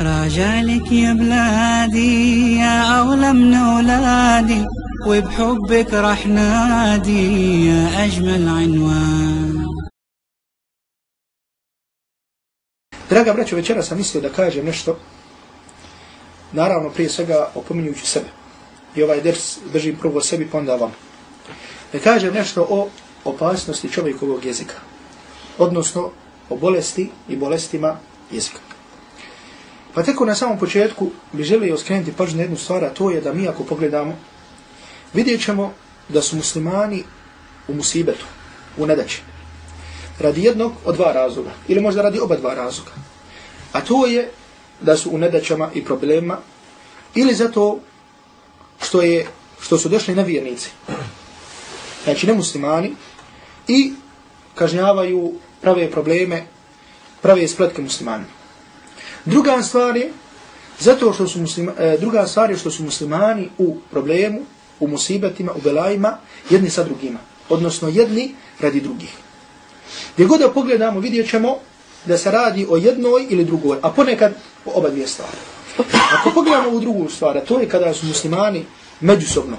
راجع يا بلادي يا أغلى من أولادي وبحبك رح نادي يا أجمل عنوان Draga braćo, večera sam mislio da kažem nešto, naravno prije svega opominjujući sebe. I ovaj ders držim prvo sebi, pa onda vam. Da kažem nešto o opasnosti čovjekovog jezika. Odnosno, o bolesti i bolestima jezika. Pa teko na samom početku bi želio skrenuti pažnju na jednu stvar, a to je da mi ako pogledamo, vidjet ćemo da su muslimani u musibetu, u nedaći. Radi jednog od dva razloga, ili možda radi oba dva razloga. A to je da su u nedaćama i problema, ili zato što, je, što su došli nevjernici, znači nemuslimani, i kažnjavaju prave probleme, prave spletke muslimanima. Druga stvar je, zato što su muslima, e, druga stvar je što su muslimani u problemu, u musibetima, u belajima, jedni sa drugima. Odnosno jedni radi drugih. Gdje god da pogledamo, vidjet ćemo da se radi o jednoj ili drugoj, a ponekad o oba dvije stvari. Ako pogledamo u drugu stvar, to je kada su muslimani međusobno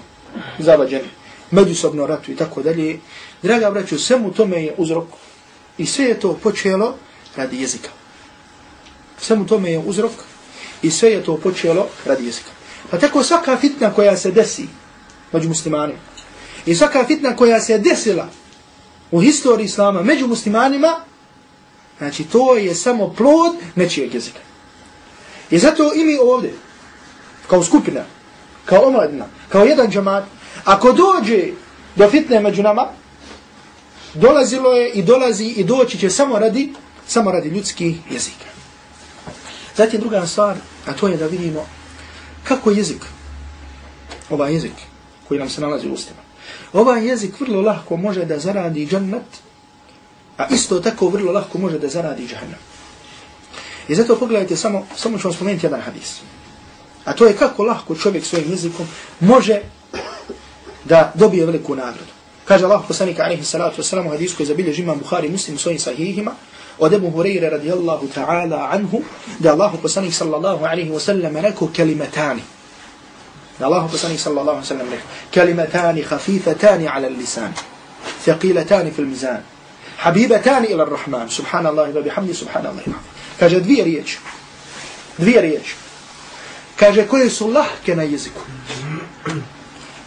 zavađeni, međusobno ratu i tako dalje, draga braću, svemu tome je uzrok i sve je to počelo radi jezika. Svemu tome je uzrok i sve je to počelo radi jezika. Pa tako svaka fitna koja se desi među muslimanima i svaka fitna koja se desila u historiji islama među muslimanima, znači to je samo plod nečijeg jezika. I zato i mi ovdje, kao skupina, kao omladina, kao jedan džamat, ako dođe do fitne među nama, dolazilo je i dolazi i doći će samo radi, samo radi ljudskih jezika. Zatim druga stvar, a to je da vidimo kako jezik, ovaj jezik koji nam se nalazi u ustima, ovaj jezik vrlo lahko može da zaradi džennet, a isto tako vrlo lahko može da zaradi džahannam. I zato pogledajte, samo, samo ću vam spomenuti jedan hadis. A to je kako lahko čovjek svojim jezikom može da dobije veliku nagradu. Kaže Allah poslanika alaihi salatu wasalam u hadisku koji zabilježi imam Bukhari muslim svojim sahihima, od Ebu Hureyre radijallahu ta'ala anhu, da Allah poslanik sallallahu alaihi wa sallam rekao kelimetani. Da Allah poslanik sallallahu alaihi wa sallam rekao kelimetani khafifatani ala lisan, thaqilatani fil mizan, habibatani ila rahman, subhanallahi wa bihamdi, subhanallahi wa Kaže dvije riječi. Dvije riječi. Kaže koje su lahke na jeziku.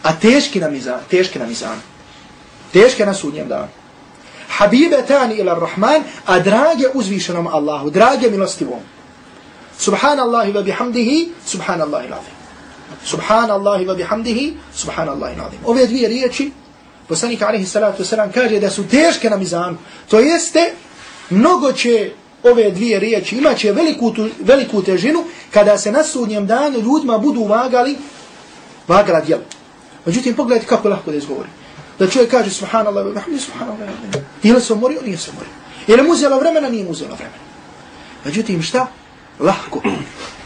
A teški na mizan. Teški na mizan. Teške na sudnjem danu habibetani ila rahman, a drage uzvišenom Allahu, drage milostivom. Subhanallahi wa bihamdihi, subhanallahi l'azim. Subhanallahi wa bihamdihi, subhanallahi l'azim. Ove dvije riječi, poslanik alaihi salatu wasalam kaže da su teške na mizanu. To jeste, mnogo će ove dvije riječi, imat će veliku, tu, veliku težinu kada se na sudnjem danu ljudima budu vagali, vagala djela. Međutim, pogledajte kako lahko da izgovorim da čovjek kaže subhanallah, subhanallah, subhanallah, ili se umorio, nije se umorio. Ili mu uzela vremena, nije mu uzela vremena. Međutim, šta? Lahko.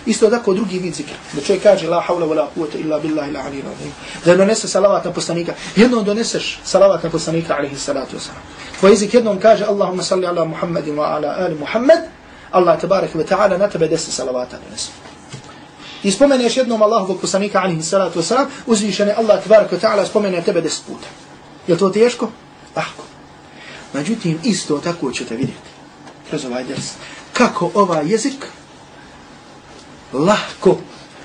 Isto tako drugi vid zikra. Da čovjek kaže la hawla wa la quwata illa billahi la ali azim. Da donese salavat na poslanika. Jednom doneseš salavat na poslanika alaihi salatu wasalam. Tvoj jezik jednom kaže Allahumma salli ala Muhammadin wa ala ali Muhammad. Allah tabarak wa ta'ala na tebe deset salavata donese. I spomeneš jednom Allahovog poslanika alaihi salatu wasalam. Uzvišene Allah tabarak wa ta'ala spomene tebe deset puta. Je to teško? Lahko. Međutim, isto tako ćete vidjeti kroz ovaj ders. Kako ovaj jezik lahko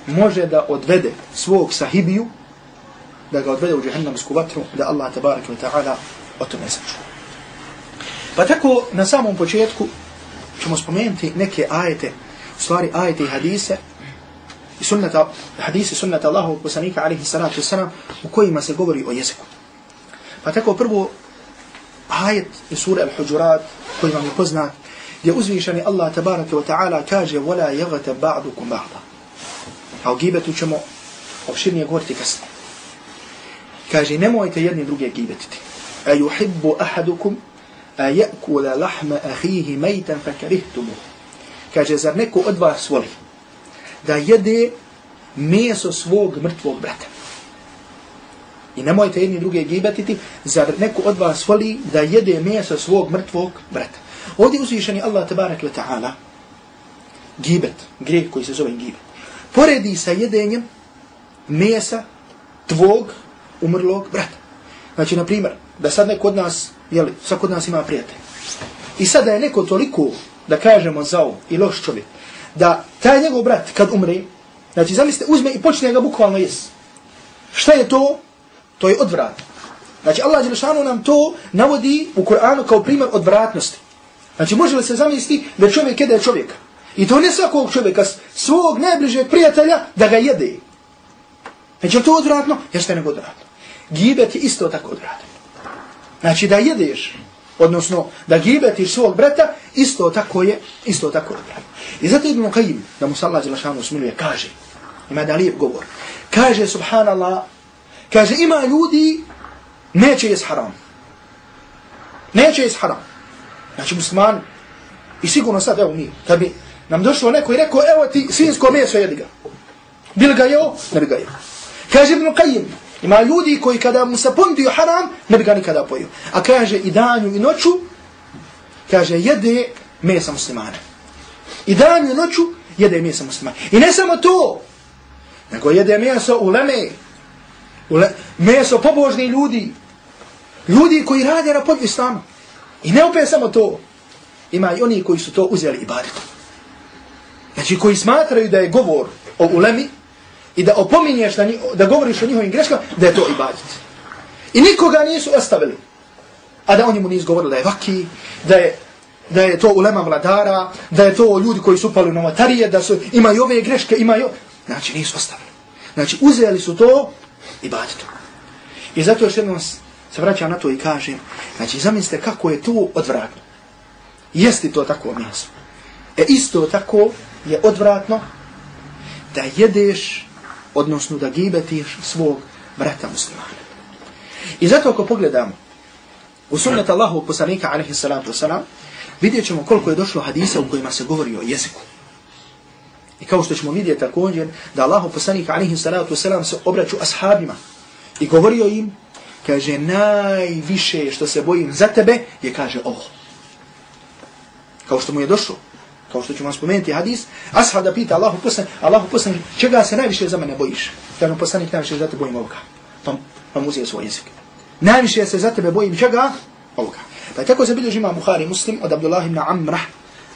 može da odvede svog sahibiju, da ga odvede u džahannamsku vatru, da Allah tabarak wa ta'ala o tome saču. Pa tako, na samom početku ćemo spomenuti neke ajete, u stvari ajete i hadise, i sunnata, hadise sunnata Allahu poslanika alaihi salatu wasalam, u kojima se govori o jeziku. Pa tako prvo ajet iz sura Al-Hujurat koji vam je poznat gdje uzvišeni Allah tabaraka wa ta'ala kaže وَلَا يَغَتَ بَعْدُكُمْ بَعْدًا A o gibetu ćemo opširnije govoriti kasnije. Kaže nemojte jedni druge gibetiti. A yuhibbu ahadukum a yakula lahma akhihi maytan fakarihtumu. Kaže zar neko od vas voli da jede meso svog mrtvog brata. I nemojte jedni druge gibetiti, zar neko od vas voli da jede mesa svog mrtvog brata. Ovdje uzvišeni Allah tabarak wa ta'ala gibet, grijeh koji se zove gibet, poredi sa jedenjem mesa tvog umrlog brata. Znači, na primjer, da sad neko od nas, jeli, svak od nas ima prijatelj. I sad da je neko toliko, da kažemo, zao i loš čovjek, da taj njegov brat kad umre, znači zamislite, uzme i počne ga bukvalno jes. Šta je to? To je odvrat. Znači Allah Đelešanu nam to navodi u Kur'anu kao primjer odvratnosti. Znači može li se zamisliti da čovjek jede čovjeka? I to ne svakog čovjeka, svog najbližeg prijatelja da ga jede. Znači je to odvratno? Jeste nego odvratno. Gibet je isto tako odvratno. Znači da jedeš, odnosno da gibetiš svog brata, isto tako je, isto tako odvratno. I zato Ibn Qayyim, da mu se Allah Đelešanu smiluje, kaže, ima da lijep govor, kaže subhanallah, kaže ima ljudi, neće jes haram. Neće jes haram. Znači musliman, i sigurno sad, evo mi, kad bi nam došlo neko i rekao, evo ti svinsko meso jedi ga. Bil ga jeo, ne bi ga jeo. Kaže Ibn Qayyim, ima ljudi koji kada mu se ponudio haram, ne bi ga nikada pojio. A kaže i danju i noću, kaže jede mesa muslimana. I danju i noću jede mesa muslimana. I ne samo to, nego jede meso u leme, meso pobožni ljudi, ljudi koji rade na podvi islama. I ne opet samo to, ima i oni koji su to uzeli i badetom. Znači koji smatraju da je govor o ulemi, i da opominješ da, da govoriš o njihovim greškama, da je to ibadet. I nikoga nisu ostavili. A da oni mu nisu govorili da je vaki, da je, da je to ulema vladara, da je to ljudi koji su upali u novatarije, da su, imaju ove greške, imaju... Znači nisu ostavili. Znači uzeli su to ibadetu. I zato još jednom se vraćam na to i kažem, znači zamislite kako je to odvratno. Jesti to tako mjesto. E isto tako je odvratno da jedeš odnosno da gibetiš svog brata muslimana. I zato ako pogledamo u sunnet Allahu poslanika alaihi salatu wasalam, vidjet ćemo koliko je došlo hadisa u kojima se govori o jeziku. I kao što ćemo vidjeti također da Allahu poslanik alaihi salatu wasalam se obraću ashabima i govorio im, kaže, najviše što se bojim za tebe je, kaže, ovo. Kao što mu je došlo kao što ću vam spomenuti hadis, ashab da pita Allahu poslanik, Allahu poslanik čega se najviše za mene bojiš? Kaže mu poslanik, najviše za tebe bojim ovoga. Pa, pa mu svoj jezik. Najviše se za tebe bojim čega? Ovoga. Pa tako se bilježi ima Bukhari muslim od Abdullah ibn Amrah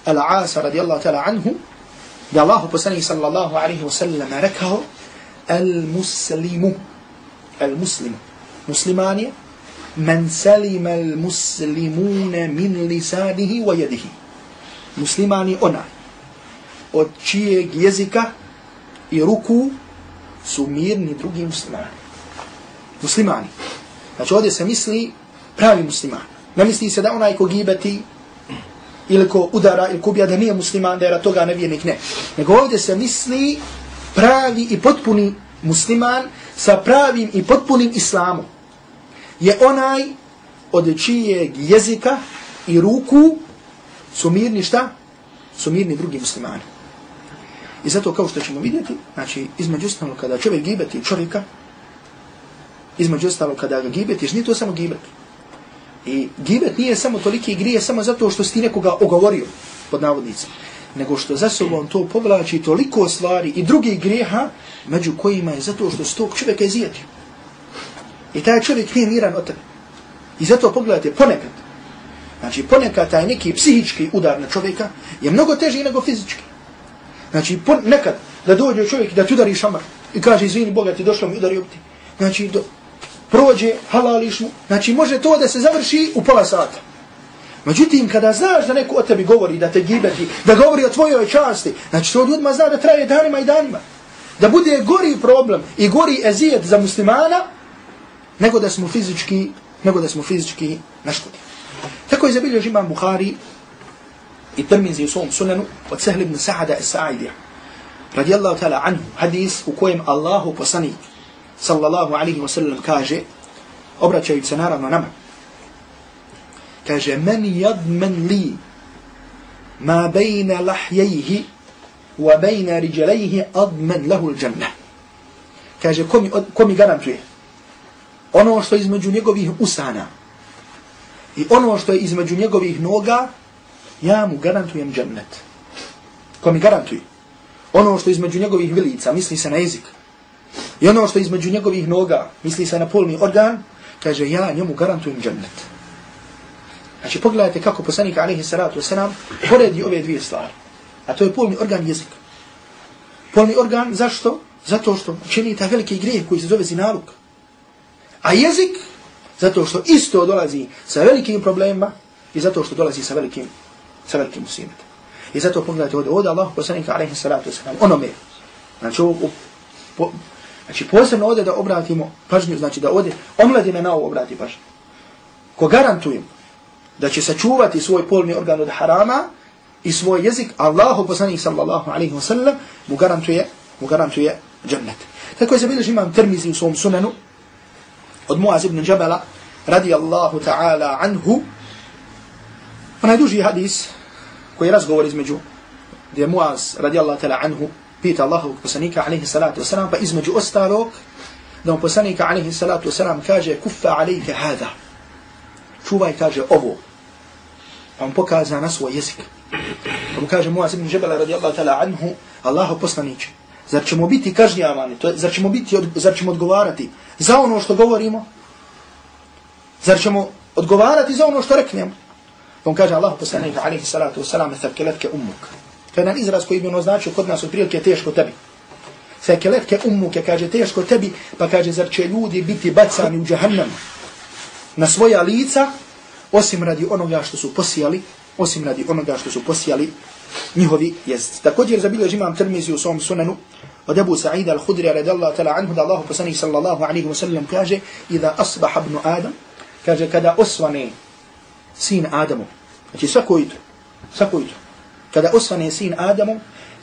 al-Asa radijallahu ta'ala anhu, da Allahu poslanik sallallahu alaihi wa sallam rekao, al-muslimu, al-muslimu, muslimani man salima al-muslimune min lisanihi wa yadihi muslimani ona od čijeg jezika i ruku su mirni drugi muslimani. Muslimani. Znači ovdje se misli pravi musliman. Ne misli se da onaj ko gibeti ili ko udara ili kubija da nije musliman, da je toga nevjernik, ne. Nego ovdje se misli pravi i potpuni musliman sa pravim i potpunim islamom. Je onaj od čijeg jezika i ruku su mirni šta? Su mirni drugi muslimani. I zato kao što ćemo vidjeti, znači između ostalo kada čovjek gibeti čovjeka, između ostalo kada ga gibetiš, nije to samo gibeti. I gibet nije samo toliki grije samo zato što si nekoga ogovorio, pod navodnicom, nego što za sobom to povlači toliko stvari i drugih grijeha, među kojima je zato što s tog čovjeka izijetio. I taj čovjek nije miran od tebe. I zato pogledajte, ponekad, Znači, ponekad taj neki psihički udar na čovjeka je mnogo teži nego fizički. Znači, nekad da dođe čovjek da ti udari šamar i kaže, izvini Boga, ti došlo mi udari ti. Znači, do, prođe, halališ mu. Znači, može to da se završi u pola sata. Međutim, kada znaš da neko o tebi govori, da te gibeti, da govori o tvojoj časti, znači to ljudima zna da traje danima i danima. Da bude gori problem i gori ezijet za muslimana, nego da smo fizički, nego da smo fizički naškodili. Tako je zabilježi imam Bukhari i Tirmizi u svom sunanu od Sahl ibn Sa'ada as-Sa'idija. Radijallahu ta'ala anhu hadis u kojem Allahu poslanik sallallahu alaihi wa sallam kaže obraćajući se naravno nama kaže men yadman li ma bejna lahjejhi wa bejna riđelejhi adman lahu l-đannah kaže ko mi, ko mi garantuje ono što između njegovih usana I ono što je između njegovih noga, ja mu garantujem džennet. ko mi garantuje. Ono što je između njegovih vilica, misli se na jezik. I ono što između njegovih noga, misli se na polni organ, kaže, ja njemu garantujem džennet. Znači, pogledajte kako poslanik, alaihi salatu wasalam, poredi ove dvije stvari. A to je polni organ jezik. Polni organ, zašto? Zato što čini ta veliki grijeh koji se zove zinaluk. A jezik, zato što isto dolazi sa velikim problemima i zato što dolazi sa velikim, sa velikim musimetom. I zato pogledajte ovdje, ovdje Allah poslanika alaihi salatu wasalam, onome, znači, ovo, po, znači posebno ovdje da obratimo pažnju, znači da ovdje omladine na ovo obrati pažnju. Ko garantujem da će sačuvati svoj polni organ od harama i svoj jezik, Allahu poslanik sallallahu alaihi wasallam mu garantuje, mu garantuje džennet. Tako je zabilježi imam termizi u svom sunanu od Muaz ibn Jabala radijallahu ta'ala anhu onaj duži hadis koji razgovor između gdje Muaz radijallahu ta'ala anhu pita Allahovog poslanika alaihi salatu wasalam pa između ostalog da mu poslanika alaihi salatu wasalam kaže kuffa alaike hada čuvaj kaže ovo pa mu pokaza na svoj jezik pa mu kaže Muaz ibn Jabala radijallahu ta'ala anhu Allahu poslaniće Zar ćemo biti kažnjavani? To zar, ćemo biti, od, zar ćemo odgovarati za ono što govorimo? Zar ćemo odgovarati za ono što reknemo? Pa mu kaže Allah poslanika alaihi salatu wasalam thakeletke ummuk. To je jedan izraz koji bi ono značio kod nas otprilike teško tebi. Thakeletke ummuke kaže teško tebi, pa kaže zar će ljudi biti bacani u džahannam na svoja lica, osim radi onoga što su posijali, osim radi onoga što su posijali njihovi jezici. Također zabilježi imam termizi u svom sunanu od Ebu Sa'ida al-Hudri radijallahu ta'la anhu da Allahu poslanih sallallahu alaihi wa sallam kaže Iza asbaha ibn Adam kaže kada osvane sin Adamu znači svako jutro svako jutro kada osvane sin Adamom,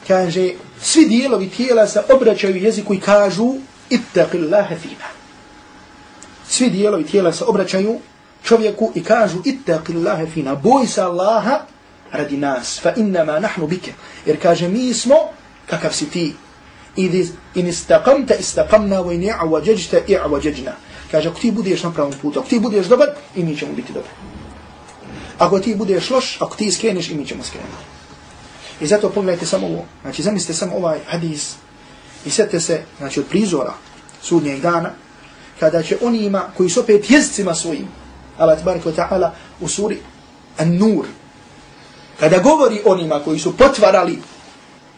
kaže svi dijelovi tijela se obraćaju jeziku i kažu ittaqillaha fina svi dijelovi tijela se obraćaju čovjeku i kažu ittaqillaha fina boj se Allaha radi nas, fa innama nahnu bike. Jer kaže, mi smo kakav si ti. In istaqamta istaqamna, wa in i'wađeđta i'wađeđna. Kaže, ako ti budeš na pravom putu, ako ti budeš dobar, i mi ćemo biti dobri. Ako ti budeš loš, ako ti skreneš, i mi ćemo skrenuti. I zato pogledajte samo ovo. Znači, zamislite samo ovaj hadis i sjetite se, znači, od prizora sudnjeg dana, kada će onima koji su opet jezicima svojim, Allah tabaraka wa ta'ala, u suri An-Nur, kada govori onima koji su potvarali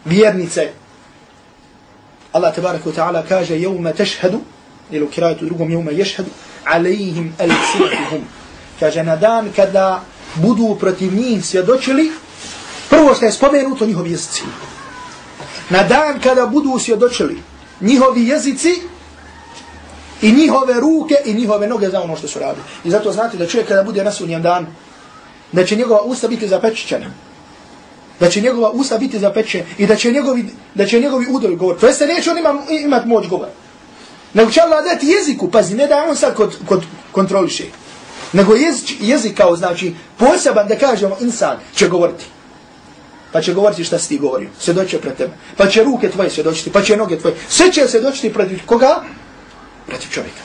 vjernice, Allah tabaraka wa ta'ala kaže jevme tešhedu, ili u kirajtu drugom jevme ješhedu, alejihim el-sinatuhum. Kaže na dan kada budu protiv njih svjedočili, prvo što je spomenuto njihovi jezici. Na dan kada budu svjedočili njihovi jezici i njihove ruke i njihove noge za ono što su radili. I zato znate da čovjek kada bude na sunnijem danu, da će njegova usta biti zapečćena, da će njegova usta biti zapečena i da će njegovi, da će njegovi udori govoriti. To jeste neće on ima, imat moć govora. Nego će Allah dati jeziku, pazi, ne da on sad kod, kod kontroliše. Nego jezik, jezik kao znači poseban da kažemo insan će govoriti. Pa će govoriti šta si ti govorio. svjedočio pred tebe. Pa će ruke tvoje svjedočiti. Pa će noge tvoje. Sve će svjedočiti pred koga? Protiv čovjeka.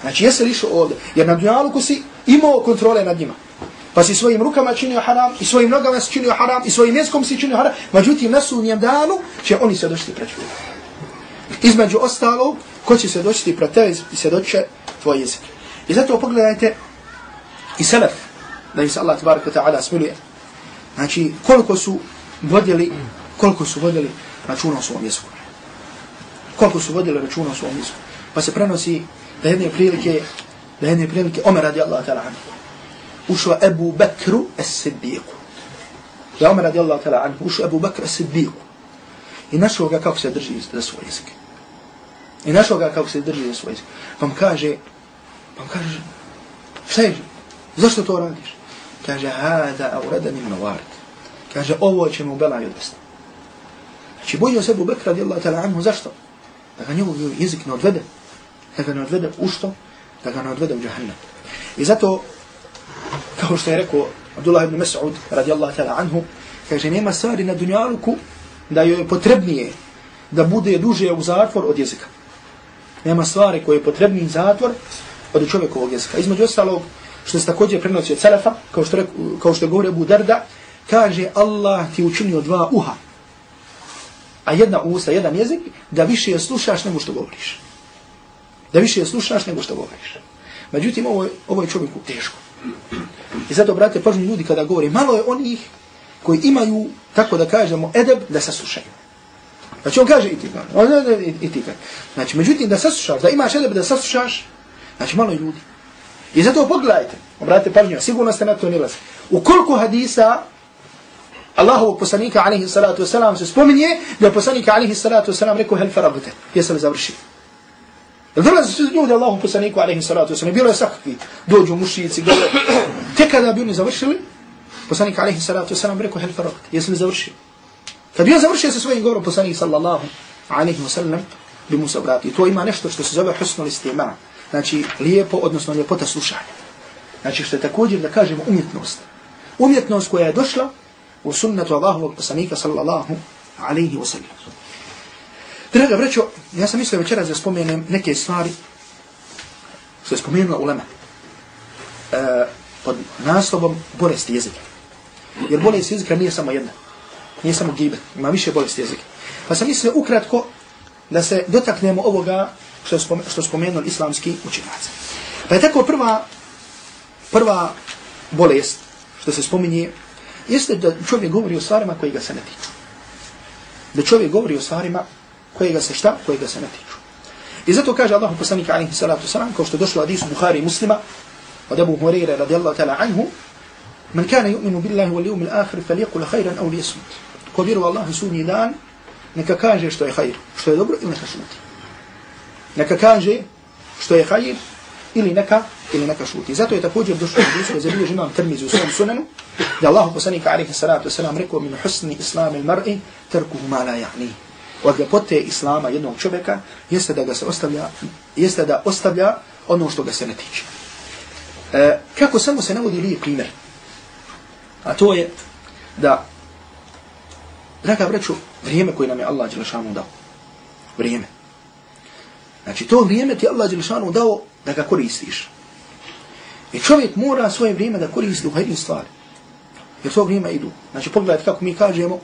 Znači jesi li išao ovdje? Jer na dunjaluku si imao kontrole nad njima. Pa si svojim rukama činio haram, i svojim nogama si činio haram, i svojim jeskom si činio haram, međutim na sunnijem danu će oni se doći pred čovjeka. Između ostalog, ko će se doći pred tebe i se tvoj jezik. I zato pogledajte i selef, da im se Allah tabaraka ta'ala smiluje. Znači, koliko su vodili, koliko su vodili računa o svom jeziku. Koliko su vodili računa o svom jeziku. Pa se prenosi da jedne prilike, da jedne prilike, Omer radi Allah ta'ala anhu ušao Ebu Bekru es-Siddiqu. Da Omer radi Allah tala anhu, ušao Ebu Bekru es-Siddiqu. I našao ga kako se drži za svoj jezik. I našao ga kako se drži za svoj jezik. Pa mu kaže, pa mu kaže, šta je, zašto to radiš? Kaže, hada aurada min navarit. Kaže, ovo će mu belaj odvesti. Znači, bojio se Ebu Bekra radi Allah anhu, zašto? Da ga njegov jezik ne odvede. Da ga ne odvede u što? Da ga ne odvede u džahannam. I zato kao što je rekao Abdullah ibn Mas'ud radijallahu ta'ala anhu, kaže nema stvari na dunjaluku da joj je potrebnije da bude duže u zatvor od jezika. Nema stvari koje je potrebniji zatvor od čovjekovog jezika. Između ostalog, što se također prenosi od Selefa, kao što, kao što govori Abu Darda, kaže Allah ti učinio dva uha. a jedna usta, jedan jezik, da više je slušaš nego što govoriš. Da više je slušaš nego što govoriš. Međutim, ovo je, ovo je čovjeku teško. I zato, brate, pažnju ljudi kada govori, malo je onih koji imaju, tako da kažemo, edeb da saslušaju. Znači on kaže i ti kaže, i ti kaže. Znači, međutim, da saslušaš, da imaš edeb da saslušaš, znači malo je ljudi. I zato pogledajte, obratite pažnju, sigurno ste na to nilazi. U koliko hadisa Allahovog poslanika, alaihi salatu wasalam, se spominje da je poslanika, alaihi salatu wasalam, rekao, hel farabute, jesi li završio? Dolazi su ljudi Allahom poslaniku, alaihi salatu wasalam, bilo je sakvi, dođu mušici, gore. Tek kada bi oni završili, poslanik, alaihi salatu wasalam, rekao, hel farabute, jesi li završio? Kad bi on završio sa svojim govorom, poslanik, sallallahu alaihi wasalam, bi mu se obratio. To ima nešto što se zove husnul istimana. Znači, lijepo, odnosno ljepota slušanja. Znači, što je također, da kažemo, umjetnost. Umjetnost koja je došla u sunnetu Allahovog poslanika sallallahu alaihi wa sallam. Draga braćo, ja sam mislio večeras da spomenem neke stvari što je spomenula ulema e, pod naslovom bolest jezika. Jer bolest jezika nije samo jedna. Nije samo gibe. Ima više bolest jezika. Pa sam mislio ukratko da se dotaknemo ovoga što, spomen, što spomenuli islamski učinjaci. Pa je tako prva, prva bolest što se spominje jeste da čovjek govori o stvarima koji ga se ne tiču. Da čovjek govori o stvarima koje ga se šta, koje ga se ne tiču. I zato kaže Allah poslanik alaihi salatu salam, kao što došlo hadisu Bukhari i muslima, od Abu Hureyre radijallahu ta'la anhu, man kana yu'minu billahi wal yawmil akhir falyaqul khayran aw liyasmut. Ko vjeruje Allah i sudnji dan, neka kaže što je khair, što je dobro ili neka šuti. Neka kaže što je khair ili neka ili neka šuti. Zato je također došlo u hadisu za bilježi imam Tirmizi u svom sunanu, da Allah poslanika alaihi salatu wasalam rekao min husni islam il mar'i tarkuhu ma la ya'ni. Od ljepote islama jednog čovjeka jeste da ga se ostavlja, jeste da ostavlja ono što ga se ne tiče. E, kako samo se navodi lije primjer? A to je da, draga vreću, vrijeme koje nam je Allah Đelešanu dao. Vrijeme. Znači, to vrijeme ti Allah Đelešanu dao da ga koristiš. I čovjek mora svoje vrijeme da koristi u hajdim stvari. Jer to vrijeme idu. Znači pogledajte kako mi kažemo,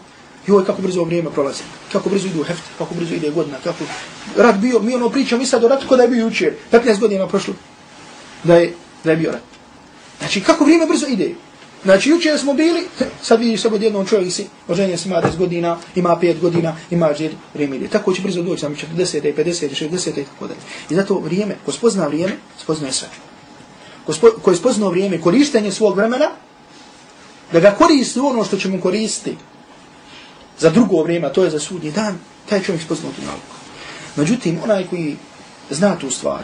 joj kako brzo vrijeme prolazi, kako brzo idu hefte, kako brzo ide godina, kako... Rat bio, mi ono pričamo i sad o ratu kod je bio jučer, 15 godina prošlo, da je, da je bio rat. Znači kako vrijeme brzo ide. Znači jučer smo bili, sad vidiš se odjednom čovjek si, oženje se ima 10 godina, ima 5 godina, ima žir, vrijeme ide. Tako će brzo doći, sam 40, 50, 60 i tako dalje. I zato vrijeme, ko spozna vrijeme, spozna sve ko je spoznao vrijeme korištenje svog vremena, da ga koristi ono što će mu koristiti za drugo vrijeme, to je za sudnji dan, taj čovjek spoznao tu nauku. Međutim, onaj koji zna tu stvar,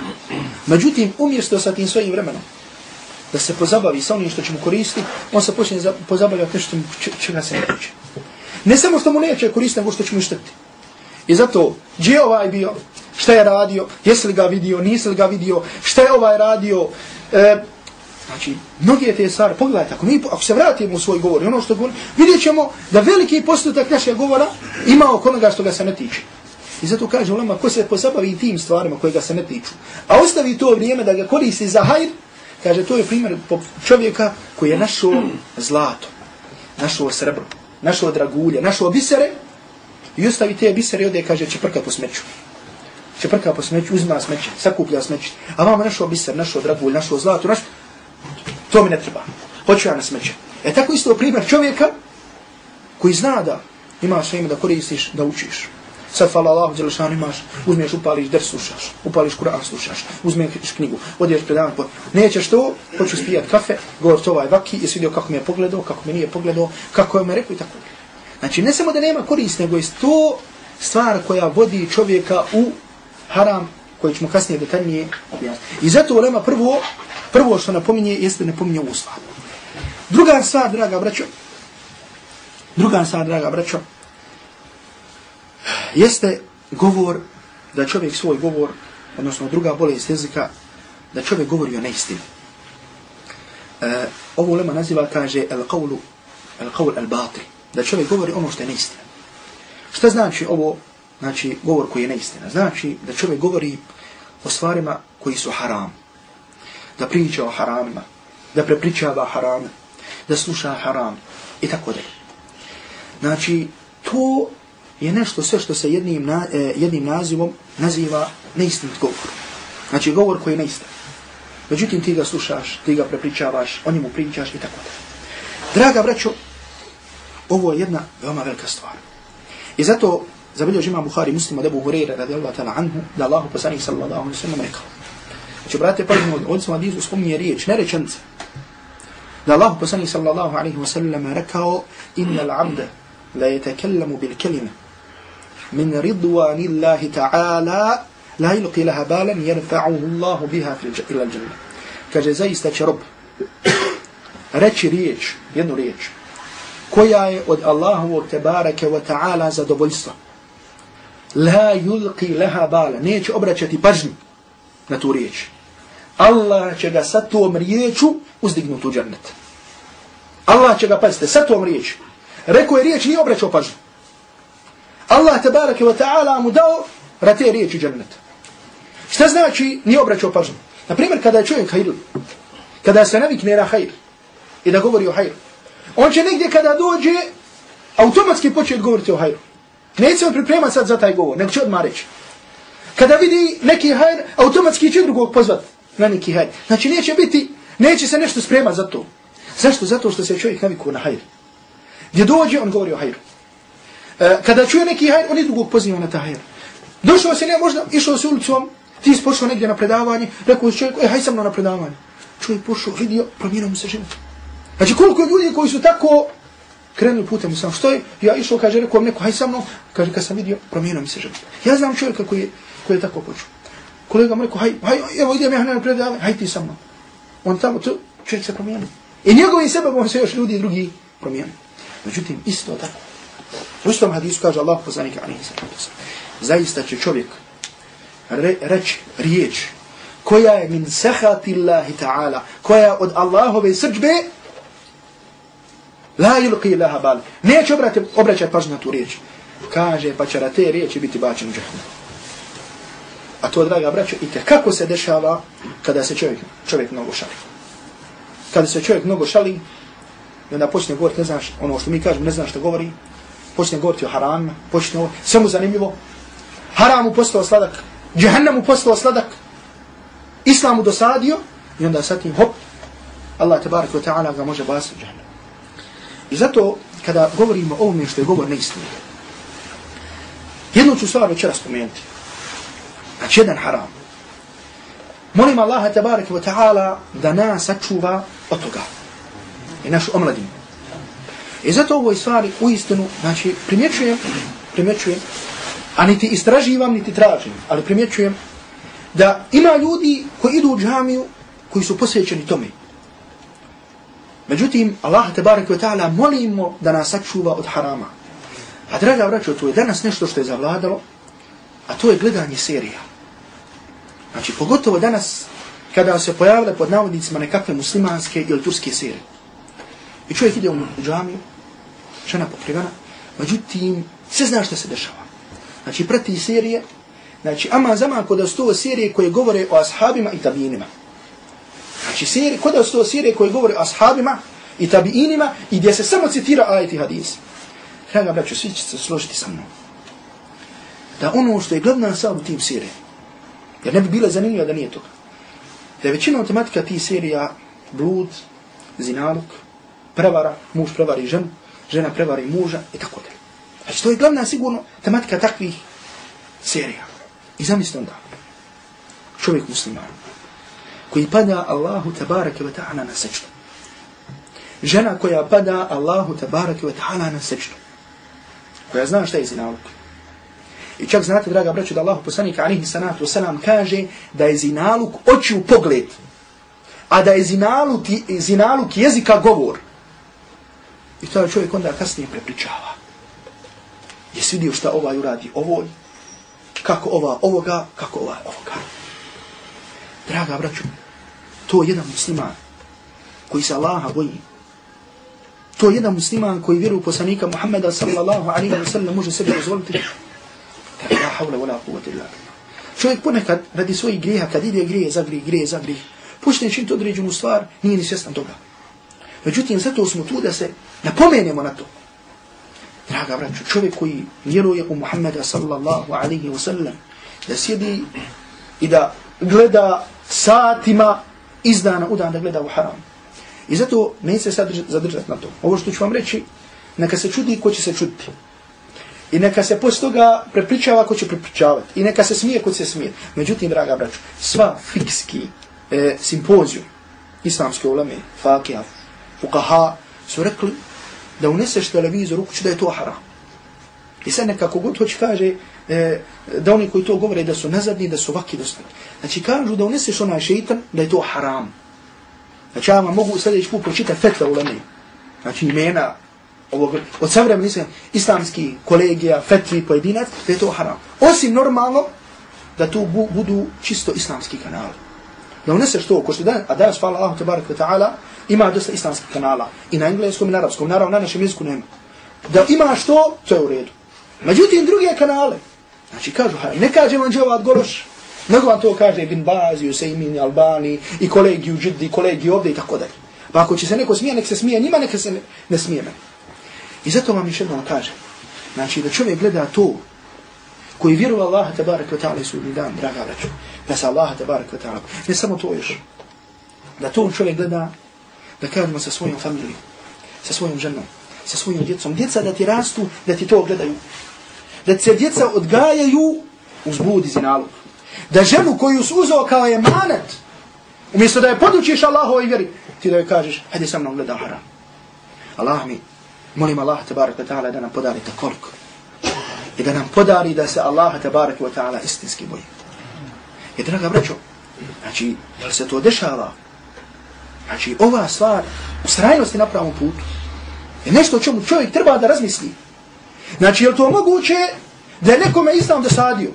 međutim, umjesto sa tim svojim vremenom, da se pozabavi sa onim što će mu koristiti, on se počne pozabavljati nešto čega se ne tiče. Ne samo što mu neće koristiti, nego što će mu štetiti. I zato, gdje je ovaj bio, šta je radio, jesi li ga vidio, nisi li ga vidio, šta je ovaj radio, E, znači, mnogi te stvari, pogledajte, ako, mi, ako se vratimo u svoj govor i ono što govorim, vidjet ćemo da veliki postotak našeg govora ima oko onoga što ga se ne tiče. I zato kaže ulema, ko se pozabavi tim stvarima koje ga se ne tiču, a ostavi to vrijeme da ga koristi za hajr, kaže, to je primjer čovjeka koji je našao zlato, našao srebro, našao dragulje, našao bisere, i ostavi te bisere i ode, kaže, čeprka po smeću Čeprka po smeću, uzima smeće, sakuplja smeće, a vama našo biser, našo dragulj, našo zlato, našao... To mi ne treba. Hoću ja na smeće. E tako isto primjer čovjeka koji zna da imaš svojima da koristiš, da učiš. Sad, hvala Allah, Đelešan, imaš, uzmiješ, upališ, der slušaš, upališ Kur'an, slušaš, uzmiješ knjigu, odješ predavan, po... nećeš to, hoću spijat kafe, govor to ovaj vaki, jesi vidio kako mi je pogledao, kako mi nije pogledao, kako je me rekao i tako. Znači, ne samo da nema korist, nego je to stvar koja vodi čovjeka u haram koji ćemo kasnije detaljnije objasniti. I zato ulema prvo, prvo što napominje jeste napominje ovu stvar. Druga stvar, draga braćo, druga stvar, draga braćo, jeste govor, da čovjek svoj govor, odnosno druga bolest jezika, da čovjek govori o neistini. E, ovo ulema naziva, kaže, el qawlu, el qavl el batri, da čovjek govori ono što je neistina. Šta znači ovo znači govor koji je neistina. Znači da čovjek govori o stvarima koji su haram. Da priča o haramima. Da prepričava haram. Da sluša haram. I tako da. Znači to je nešto sve što se jednim, na, eh, jednim nazivom naziva neistinit govor. Znači govor koji je neistin. Međutim, ti ga slušaš, ti ga prepričavaš, o njemu pričaš i tako da. Draga braćo, ovo je jedna veoma velika stvar. I zato zabilježi ima Buhari muslima debu Hureyre radijallahu ta'ala anhu da Allahu poslanih sallallahu alaihi sallam rekao. Znači, brate, pa od ovdje sam adizu spominje riječ, ne rečence. Da Allahu poslanih sallallahu alaihi sallam rekao inna l'abda la yatakallamu bil kelime min رضوان الله ta'ala la ilqi laha balan ينفعه Allahu biha ila al-jannah. Kaže, zaista će rob reći riječ, jednu riječ, koja je od Allahovog tebareke ve ta'ala zadovoljstva. La yulqi laha bala, neće obraćati pažnju na tu riječ. Allah će ga sa tom riječu uzdignuti u džennet. Allah će ga, pazite, sa tom riječu. Rekao je riječ, nije obraćao pažnju. Allah tabaraka wa ta'ala mu dao rate riječi džennet. Šta znači nije obraćao pažnju? Naprimjer, kada je čovjek hajr, kada se navikne na hajr i da govori o hajru, on će negdje kada dođe automatski početi govoriti o hajru. Neće on priprema sad za taj govor, nego će odmah reći. Kada vidi neki hajr, automatski će drugog pozvat na neki hajr. Znači neće biti, neće se nešto sprema za to. Zašto? Zato što se čovjek navikuje na hajr. Gdje dođe, on govori o hajru. E, kada čuje neki hajr, on i drugog poziva na ta hajr. Došao se ne, možda išao se ulicom, ti si pošao negdje na predavanje, rekao se čovjek, e, haj sa mnom na predavanje. Čovjek pošao, vidio, promijenio mu se život. Znači koliko ljudi koji su tako krenuli putem sam što je, ja išao, kaže, rekao neko, haj sa mnom, kaže, kad sam vidio, promijenio mi se život. Ja znam čovjeka koji je, koji je tako počeo. Kolega mu rekao, haj, haj, evo idem ja na predavanje, haj ti sa mnom. On tamo, tu, čovjek se promijenio. I njegovim sebebom se još ljudi drugi promijenio. Međutim, isto tako. U istom hadisu kaže Allah poslanika, ali zaista će čovjek re, reći riječ koja je min sehati Allahi ta'ala, koja je od Allahove srđbe, La ilqi laha bal. Neće obrati, obraćati pažnju na tu riječ. Kaže, pa će na te riječi biti bačen u džahnu. A to, draga braćo, i kako se dešava kada se čovjek, čovjek mnogo šali. Kada se čovjek mnogo šali, i onda počne govoriti, ne znaš, ono što mi kažemo, ne znaš što govori, počne govoriti o haramima, počne ovo, sve mu zanimljivo. Haram mu postao sladak, džahannam mu postao sladak, islam mu dosadio, i onda sad tim, hop, Allah tebarak wa ta'ala ga može basiti u. I zato, kada govorimo o ovome što je govor neistine, jednu ću stvar večera spomenuti. Znači, jedan haram. Molim Allaha tabaraka wa ta'ala da nas sačuva od toga. I našu omladinu. I zato ovoj stvari u istinu, znači, primjećujem, primjećujem, a niti istraživam, niti tražim, ali primjećujem da ima ljudi koji idu u džamiju, koji su posvećeni tome. Međutim, Allah te barek ve ta'ala molimo da nas sačuva od harama. A draga braćo, to je danas nešto što je zavladalo, a to je gledanje serija. Znači, pogotovo danas, kada se pojavile pod navodnicima nekakve muslimanske ili turske serije. I čovjek ide u džamiju, žena pokrivena. međutim, sve zna što se dešava. Znači, prati serije, znači, ama zama kod da sto serije koje govore o ashabima i tabinima. Znači, serije, kod da sto serije koje govore o ashabima i tabiinima i gdje se samo citira ajet i hadis. Hranga, braću, svi će se složiti sa mnom. Da ono što je glavna sa u tim serije, jer ne bi bila zanimljiva da nije toga, da je većina tematika tih serija blud, zinaluk, prevara, muž prevari ženu, žena prevari muža i tako dalje. Znači, to je glavna sigurno tematika takvih serija. I zamislite onda, čovjek musliman, koji pada Allahu tabaraka wa ta'ala na sečnu. Žena koja pada Allahu tabaraka wa ta'ala na sečnu. Koja zna šta je zinaluk. I čak znate, draga braću, da Allahu poslanika alihi sanatu wasalam kaže da je zinaluk oči u pogled. A da je zinaluk, zinaluk jezika govor. I to čovjek onda kasnije prepričava. Jesi vidio šta ovaj uradi ovoj, kako ova ovoga, kako ova ovoga. Draga braću, to je jedan musliman koji se Allaha boji. To je jedan musliman koji vjeruje poslanika Muhammeda sallallahu alaihi wa sallam može sebi razvoliti. Dakle, la hawla wa la quvata illa billah. Čovjek ponekad radi svojih grijeha, kad ide grije za grije, grije za grije, počne činiti određenu stvar, nije ni svjestan toga. Međutim, zato smo tu da se napomenemo na to. Draga braću, čovjek koji vjeruje u Muhammeda sallallahu alaihi wa sallam, da sjedi i da gleda satima iz dana u dan da gleda u haram. I zato neće se sad zadržati na to. Ovo što ću vam reći, neka se čudi ko će se čuditi. I neka se poslije toga prepričava ko će prepričavati. I neka se smije ko će se smije. Međutim, draga braću, sva fikski e, simpozijum islamske uleme, fakija, fukaha, su rekli da uneseš televizor u kuću da je to haram. I sad nekako god hoće kaže e, da oni koji to govore da su nazadni, da su vaki, dostani. Znači kažu da uneseš onaj šeitan da je to haram. Znači ja vam mogu sljedeći put pročitati fetve u uleme. Znači imena ovog, od savremeni islamski kolegija, fetvi, pojedinac, da je to haram. Osim normalno da to bu, budu čisto islamski kanali. Da uneseš to, ko što dan, a danas, hvala Allahu tabarak wa ta'ala, ima dosta islamskih kanala. I na engleskom i na arabskom, naravno na našem jeziku nema. Da imaš to, to je u redu. Međutim, druge kanale, znači kažu, haj, ne kaže vam dževad goroš, nego vam to kaže Ibn Bazi, Usaymin, Albani, i kolegi u Džiddi, i kolegi ovdje i tako dalje. Pa ako će se neko smije, nek se smije njima, nek se ne, ne smije meni. I zato vam još jednom kažem, znači da čovjek gleda to, koji vjeruje Allah, tabarak wa ta'ala sudni dan, draga vraću da se Allah te barek ta'ala, ne samo to još, da to čovjek gleda, da kažemo sa svojom familijom, sa svojom ženom, sa svojim djecom, djeca da ti rastu, da ti to gledaju, da se djeca odgajaju uz budi zinalu, da ženu koju su uzao kao je manet, umjesto da je podučiš Allahovoj vjeri, ti da joj kažeš, hajde sa mnom gleda haram. Allah mi, molim Allah tabarak wa ta'ala da nam podari koliko. I da nam podari da se Allah tabarak wa ta'ala istinski boji. I draga braćo, znači, jel se to dešava? Znači, ova stvar ustrajnost je na pravom putu je nešto o čemu čovjek treba da razmisli. Znači, jel to moguće da je nekome islam dosadio?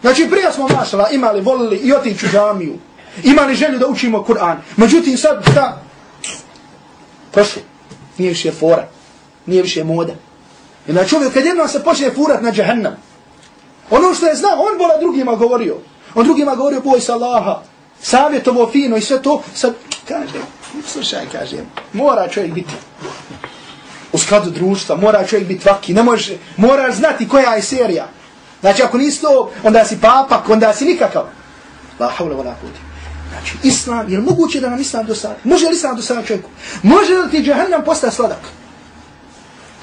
Znači, prije smo mašala imali, volili i otići u džamiju, imali želju da učimo Kur'an. Međutim, sad, šta? Prošlo nije više fora, nije više moda. I čovjek kad jednom se počne furat na džahannam, ono što je znao, on bola drugima govorio. On drugima govorio, boj se Allaha, savjetovo fino i sve to, sad kaže, slušaj, kaže, mora čovjek biti u skladu društva, mora čovjek biti vaki, ne može, moraš znati koja je serija. Znači, ako nisi to, onda si papak, onda si nikakav. La havla wala kudi. Znači, islam, je li moguće da nam islam dosadi? Može li islam dosadi čovjeku? Može li ti džahannam postati sladak?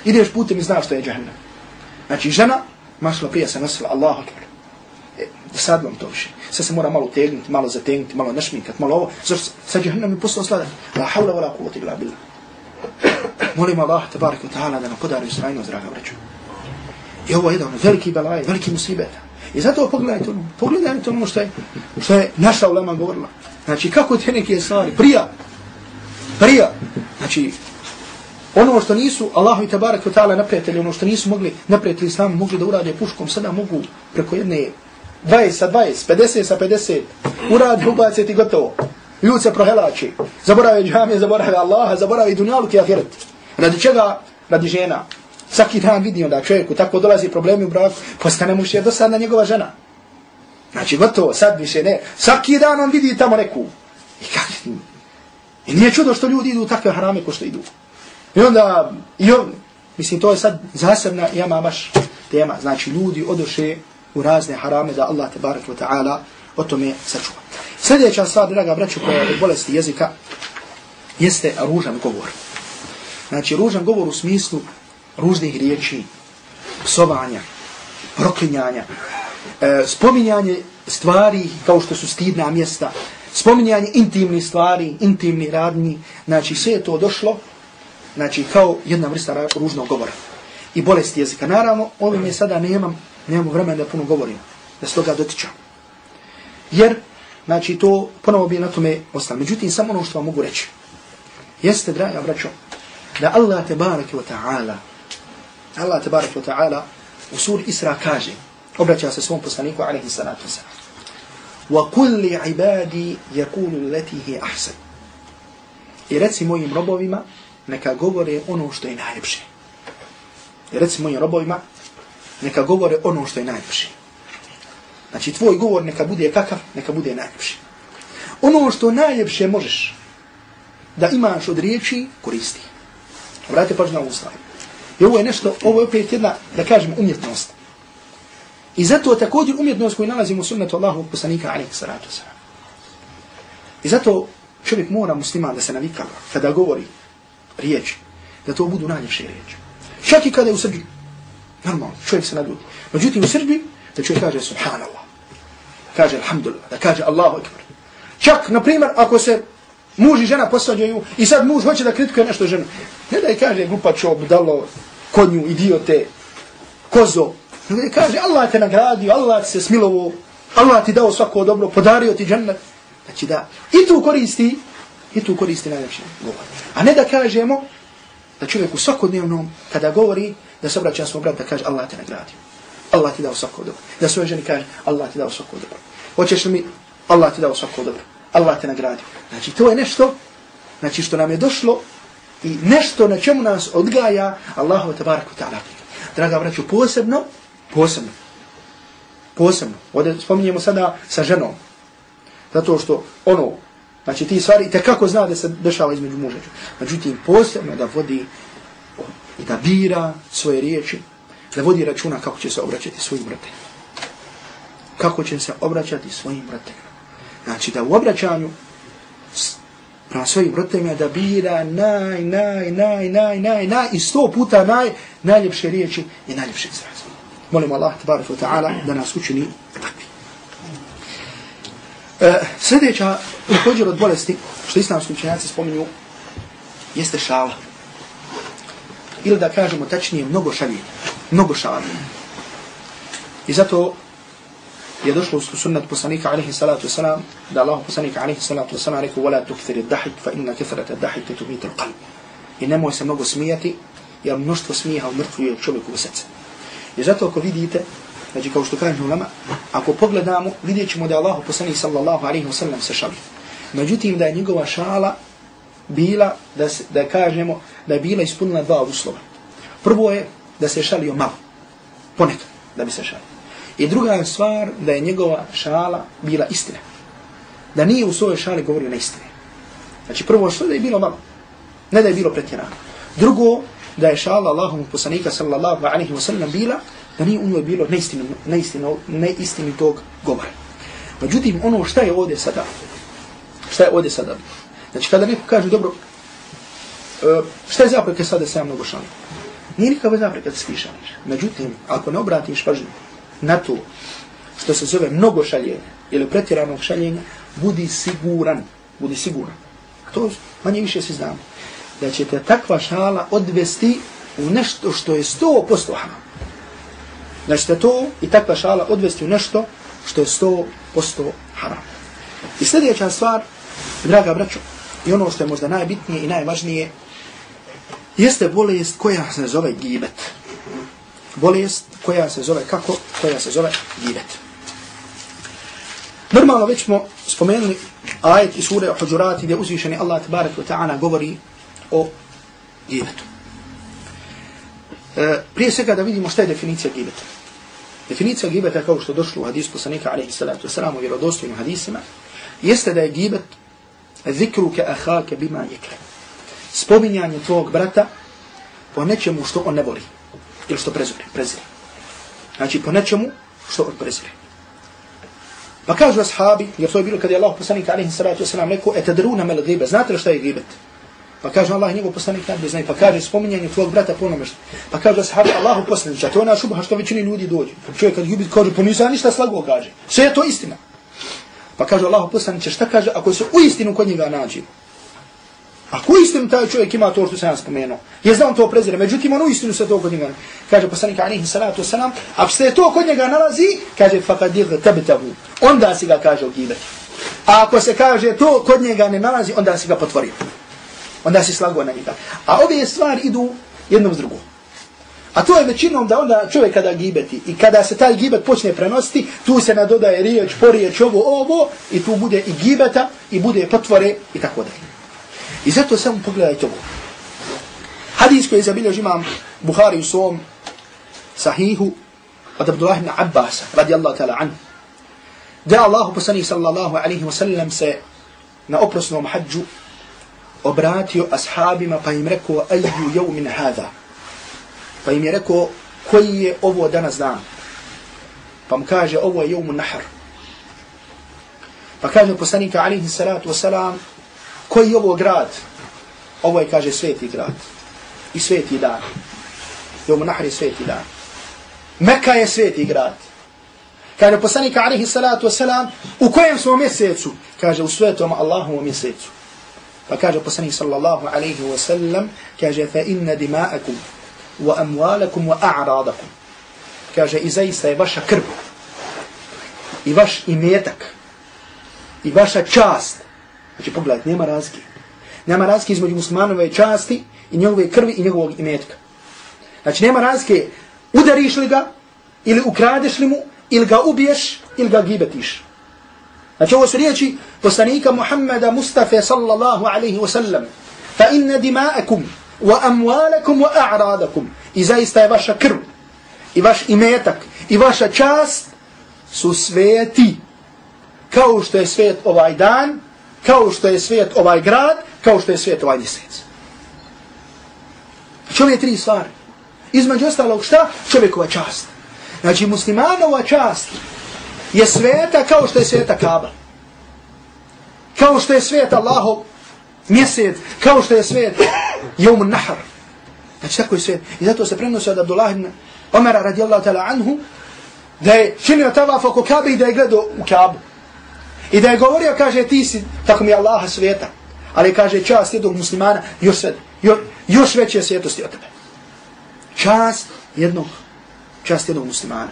Ideš putem i znaš što je džahannam. Znači, žena, mašla prije se nosila, Allahu akbar. E, sad vam to više. Sad se mora malo tegnuti, malo zategnuti, malo našminkati, malo ovo. Zašto sad džahannam je postao sladan? La havla wa la kuvati ila billah. Molim Allah, tabarik wa ta'ala, da nam podari usrajno, zdraga vraću. I ovo je jedan veliki balaj, veliki musibeta. I zato pogledajte ono, pogledajte ono što je, što je naša ulema govorila. Znači, kako te neke stvari, prija, prija, znači, ono što nisu, Allahu i tabarak ta'ala naprijatelji, ono što nisu mogli naprijatelji islamu, mogli da urade puškom, sada mogu preko jedne 20 sa 20, 50 sa 50, uradi, ubaciti i gotovo. Ljud se prohelači, zaborave džamije, zaborave Allaha, zaborave dunjalu ki ahiret. Radi čega? Radi žena. Svaki dan vidio da čovjeku tako dolazi problemi u braku, postane mu še dosadna njegova žena. Znači, gotovo, sad više ne. Svaki dan on vidi tamo neku. I kak, i nije čudo što ljudi idu u takve harame ko što idu. I onda, i on, mislim, to je sad zasebna jama baš tema. Znači, ljudi odoše u razne harame da Allah, tebarek wa ta'ala, o tome sačuva. Sljedeća stvar, draga braću, koja je bolesti jezika, jeste ružan govor. Znači, ružan govor u smislu ružnih riječi, psovanja, proklinjanja, e, spominjanje stvari kao što su stidna mjesta, spominjanje intimnih stvari, intimni radnji, znači sve je to došlo, znači kao jedna vrsta ružnog govora i bolesti jezika. Naravno, ovim je sada nemam, nemam vremena da puno govorim, da se toga dotičam. Jer, znači, to ponovo bi na tome ostalo. Međutim, samo ono što vam mogu reći, jeste, draga braćo, da Allah te barake wa ta'ala, Allah te barake wa ta'ala u sur Isra kaže, obraća se svom poslaniku, alaihi salatu wasalam, wa kulli ibadi yakulu leti ahsan. I reci mojim robovima, neka govore ono što je najljepše. I reci mojim robovima, neka govore ono što je najljepše. Znači, tvoj govor neka bude kakav, neka bude najljepši. Ono što najljepše možeš da imaš od riječi, koristi. Vrati pažnju na ovu stvar. I ovo je nešto, ovo je opet jedna, da kažem, umjetnost. I zato također umjetnost koju nalazimo u sunnetu Allahu poslanika alaih salatu wasalam. I zato čovjek mora musliman da se navikava kada govori riječi, da to budu najljepše riječi. Čak i kada je u srđbi. Normalno, čovjek se naljuti. Međutim, u srđbi, da čovjek kaže subhanallah, kaže alhamdulillah, da kaže Allahu akbar. Čak, na primjer, ako se muž i žena posvađaju i sad muž hoće da kritikuje nešto ženu, ne da je kaže glupačo, budalo, konju, idiote, kozo, nego da kaže Allah te nagradio, Allah ti se smilovo, Allah ti dao svako dobro, podario ti džennet. Znači da i tu koristi, i tu koristi najljepši govor. A ne da kažemo da čovjek u svakodnevnom, kada govori, da se obraća svom brat, da kaže Allah te nagradio. Allah ti dao svako dobro. Da svoje ženi kaže Allah ti dao svako dobro. Hoćeš li mi? Allah ti dao svako dobro. Allah te nagradio. Znači to je nešto, znači što nam je došlo i nešto na čemu nas odgaja Allahu te barak ta'ala. Draga braću, posebno, posebno, posebno, ovdje spominjemo sada sa ženom, zato što ono, znači ti stvari, te kako zna da se dešava između muža. Međutim, posebno da vodi i da bira svoje riječi, da vodi računa kako će se obraćati svojim brateljima. Kako će se obraćati svojim brateljima. Znači da u obraćanju prema svojim brateljima da bira naj, naj, naj, naj, naj, naj i sto puta naj, najljepše riječi i najljepše izraze. Molim Allah, tabarak wa ta'ala, da nas učini takvi. E, sljedeća, također od bolesti, što islamski učenjaci spominju, jeste šala. Ili da kažemo tačnije, mnogo šaljenja. Mnogo šaljenja. I zato je došlo u sunnat poslanika alaihi salatu wasalam, da Allah poslanika alaihi salatu wasalam rekao, وَلَا تُكْثِرِ الدَّحِكْ فَإِنَّ كَثْرَةَ الدَّحِكْ تُمِيتِ الْقَلْبِ I nemoj se mnogo smijati, jer mnoštvo smijeha umrtvuje čovjeku u srce. I zato ako vidite, znači kao što kažem ulama, ako pogledamo, vidjet ćemo da je Allah poslanik sallallahu alaihi wasallam se šali. Međutim, da je njegova šala bila, da, se, da kažemo, da je bila ispunila dva uslova. Prvo je da se šalio malo, ponekad, da bi se šalio. I druga stvar, da je njegova šala bila istina. Da nije u svojoj šali govorio na istine. Znači prvo što da je bilo malo, ne da je bilo pretjerano. Drugo, da je šala Allahom poslanika sallallahu alaihi wa sallam bila, da nije u njoj bilo neistinu, neistinu, neistinu tog govora. Međutim, ono šta je ovdje sada? Šta je ovdje sada? Znači, kada neko kaže, dobro, e, šta je zapreka sada se ja mnogo šalim? Nije nikakva zapreka da ti šališ. Međutim, ako ne obratiš pažnju na to što se zove mnogo šaljenja ili pretjeranog šaljenja, budi siguran, budi siguran. To manje više svi znamo. Da će te takva šala odvesti u nešto što je sto posto haram. Znači da ćete to i takva šala odvesti u nešto što je sto posto haram. I sljedeća stvar, draga braćo, i ono što je možda najbitnije i najvažnije, jeste bolest koja se zove gibet bolest koja se zove kako? Koja se zove gibet. Normalno već smo spomenuli ajet iz sure Huđurati gdje uzvišeni Allah tabarak wa ta'ala govori o gibetu. E, prije svega da vidimo šta je definicija gibeta. Definicija gibeta kao što došlo u hadisu poslanika alaihi salatu wasalam u vjerodostojnim hadisima jeste da je gibet zikru ka ahake bima jekre. Spominjanje tvog brata po nečemu što on ne voli ili što prezire, prezire. Znači po nečemu što on prezire. Pa kažu ashabi, jer to je bilo kad je Allah poslanika alaihi salatu wasalam rekao, etadruna mel gibe, znate li šta je gibet? Pa kaže Allah njegov poslanik najbolje znaju, pa kaže spominjanje tvojeg brata ponome što. Pa kaže ashabi, Allahu poslanića. to je ona šubha što većini ljudi dođe. Čovjek kad gibet kaže, pa nisam ništa slago kaže. Sve je to istina. Pa kaže Allahu poslanik, šta kaže, ako se u istinu kod njega nađe? Ako istinu taj čovjek ima to što sam ja spomenuo, je znao to prezire, međutim on u istinu se to kod njega, kaže poslanik alihi salatu wasalam, ako se to kod njega nalazi, kaže fakadir tabitavu, onda si ga kaže ogibati. A ako se kaže to kod njega ne nalazi, onda si ga potvorio. Onda si slago na njega. A ove stvari idu jednom s drugom. A to je većinom da onda čovjek kada gibeti i kada se taj gibet počne prenositi, tu se nadodaje riječ, poriječ, ovo, ovo, i tu bude i gibeta, i bude potvore, i tako dalje. I zato samo pogledajte ovo. Hadis koji je zabilježi imam Buhari u svom sahihu od Abdullah ibn Abbas radijallahu ta'ala anhu. Da Allahu poslanih sallallahu alaihi wa sallam se na oprosnom hađu obratio ashabima pa im rekao ayyu yawmin hadha. Pa im je rekao, koji je ovo danas dan? Pa mu kaže, ovo je jevmu nahar. Pa kaže poslanika, alihi salatu wasalam, koji je ovo grad? Ovo je, kaže, sveti grad. I sveti dan. Jevmu nahar je sveti dan. Mekka je sveti grad. Kaže poslanika, alihi salatu wasalam, u kojem smo mjesecu? Kaže, u svetom Allahovom mjesecu. Pa kaže poslanik sallallahu alaihi wa sallam, kaže, fa inna dima'akum wa amwalakum wa a'radakum. Kaže, i zaista je vaša krv, i vaš imetak, i vaša čast. Znači, pogledajte, nema razlike. Nema razlike između muslimanove časti i njegove krvi i njegovog imetka. Znači, nema razlike, udariš li ga, ili ukradeš li mu, ili ga ubiješ, ili ga gibetiš. Znači ovo su riječi poslanika Muhammeda Mustafa sallallahu alaihi wa sallam. Fa inna dima'akum wa amwalakum wa a'radakum. I zaista je vaša krv, i vaš imetak, i vaša čast su sveti. Kao što je svet ovaj dan, kao što je svet ovaj grad, kao što je svet ovaj mjesec. Znači ove tri stvari. Između ostalog šta? Čovjekova čast. Znači muslimanova čast je sveta kao što je sveta Kaba. Kao što je svet Allahov mjesec, kao što je svet Jevmun Nahar. Znači tako je svet. I zato se prenosi od Abdullah ibn Omara radijallahu ta'ala anhu, da je činio tavaf oko Kabe i da je gledao u Kabu. I da je govorio, kaže, ti si, tako mi je Allaha sveta. Ali kaže, čast jednog muslimana, još, sve, još, još veće svjetosti od tebe. Čast jednog, čast jednog muslimana.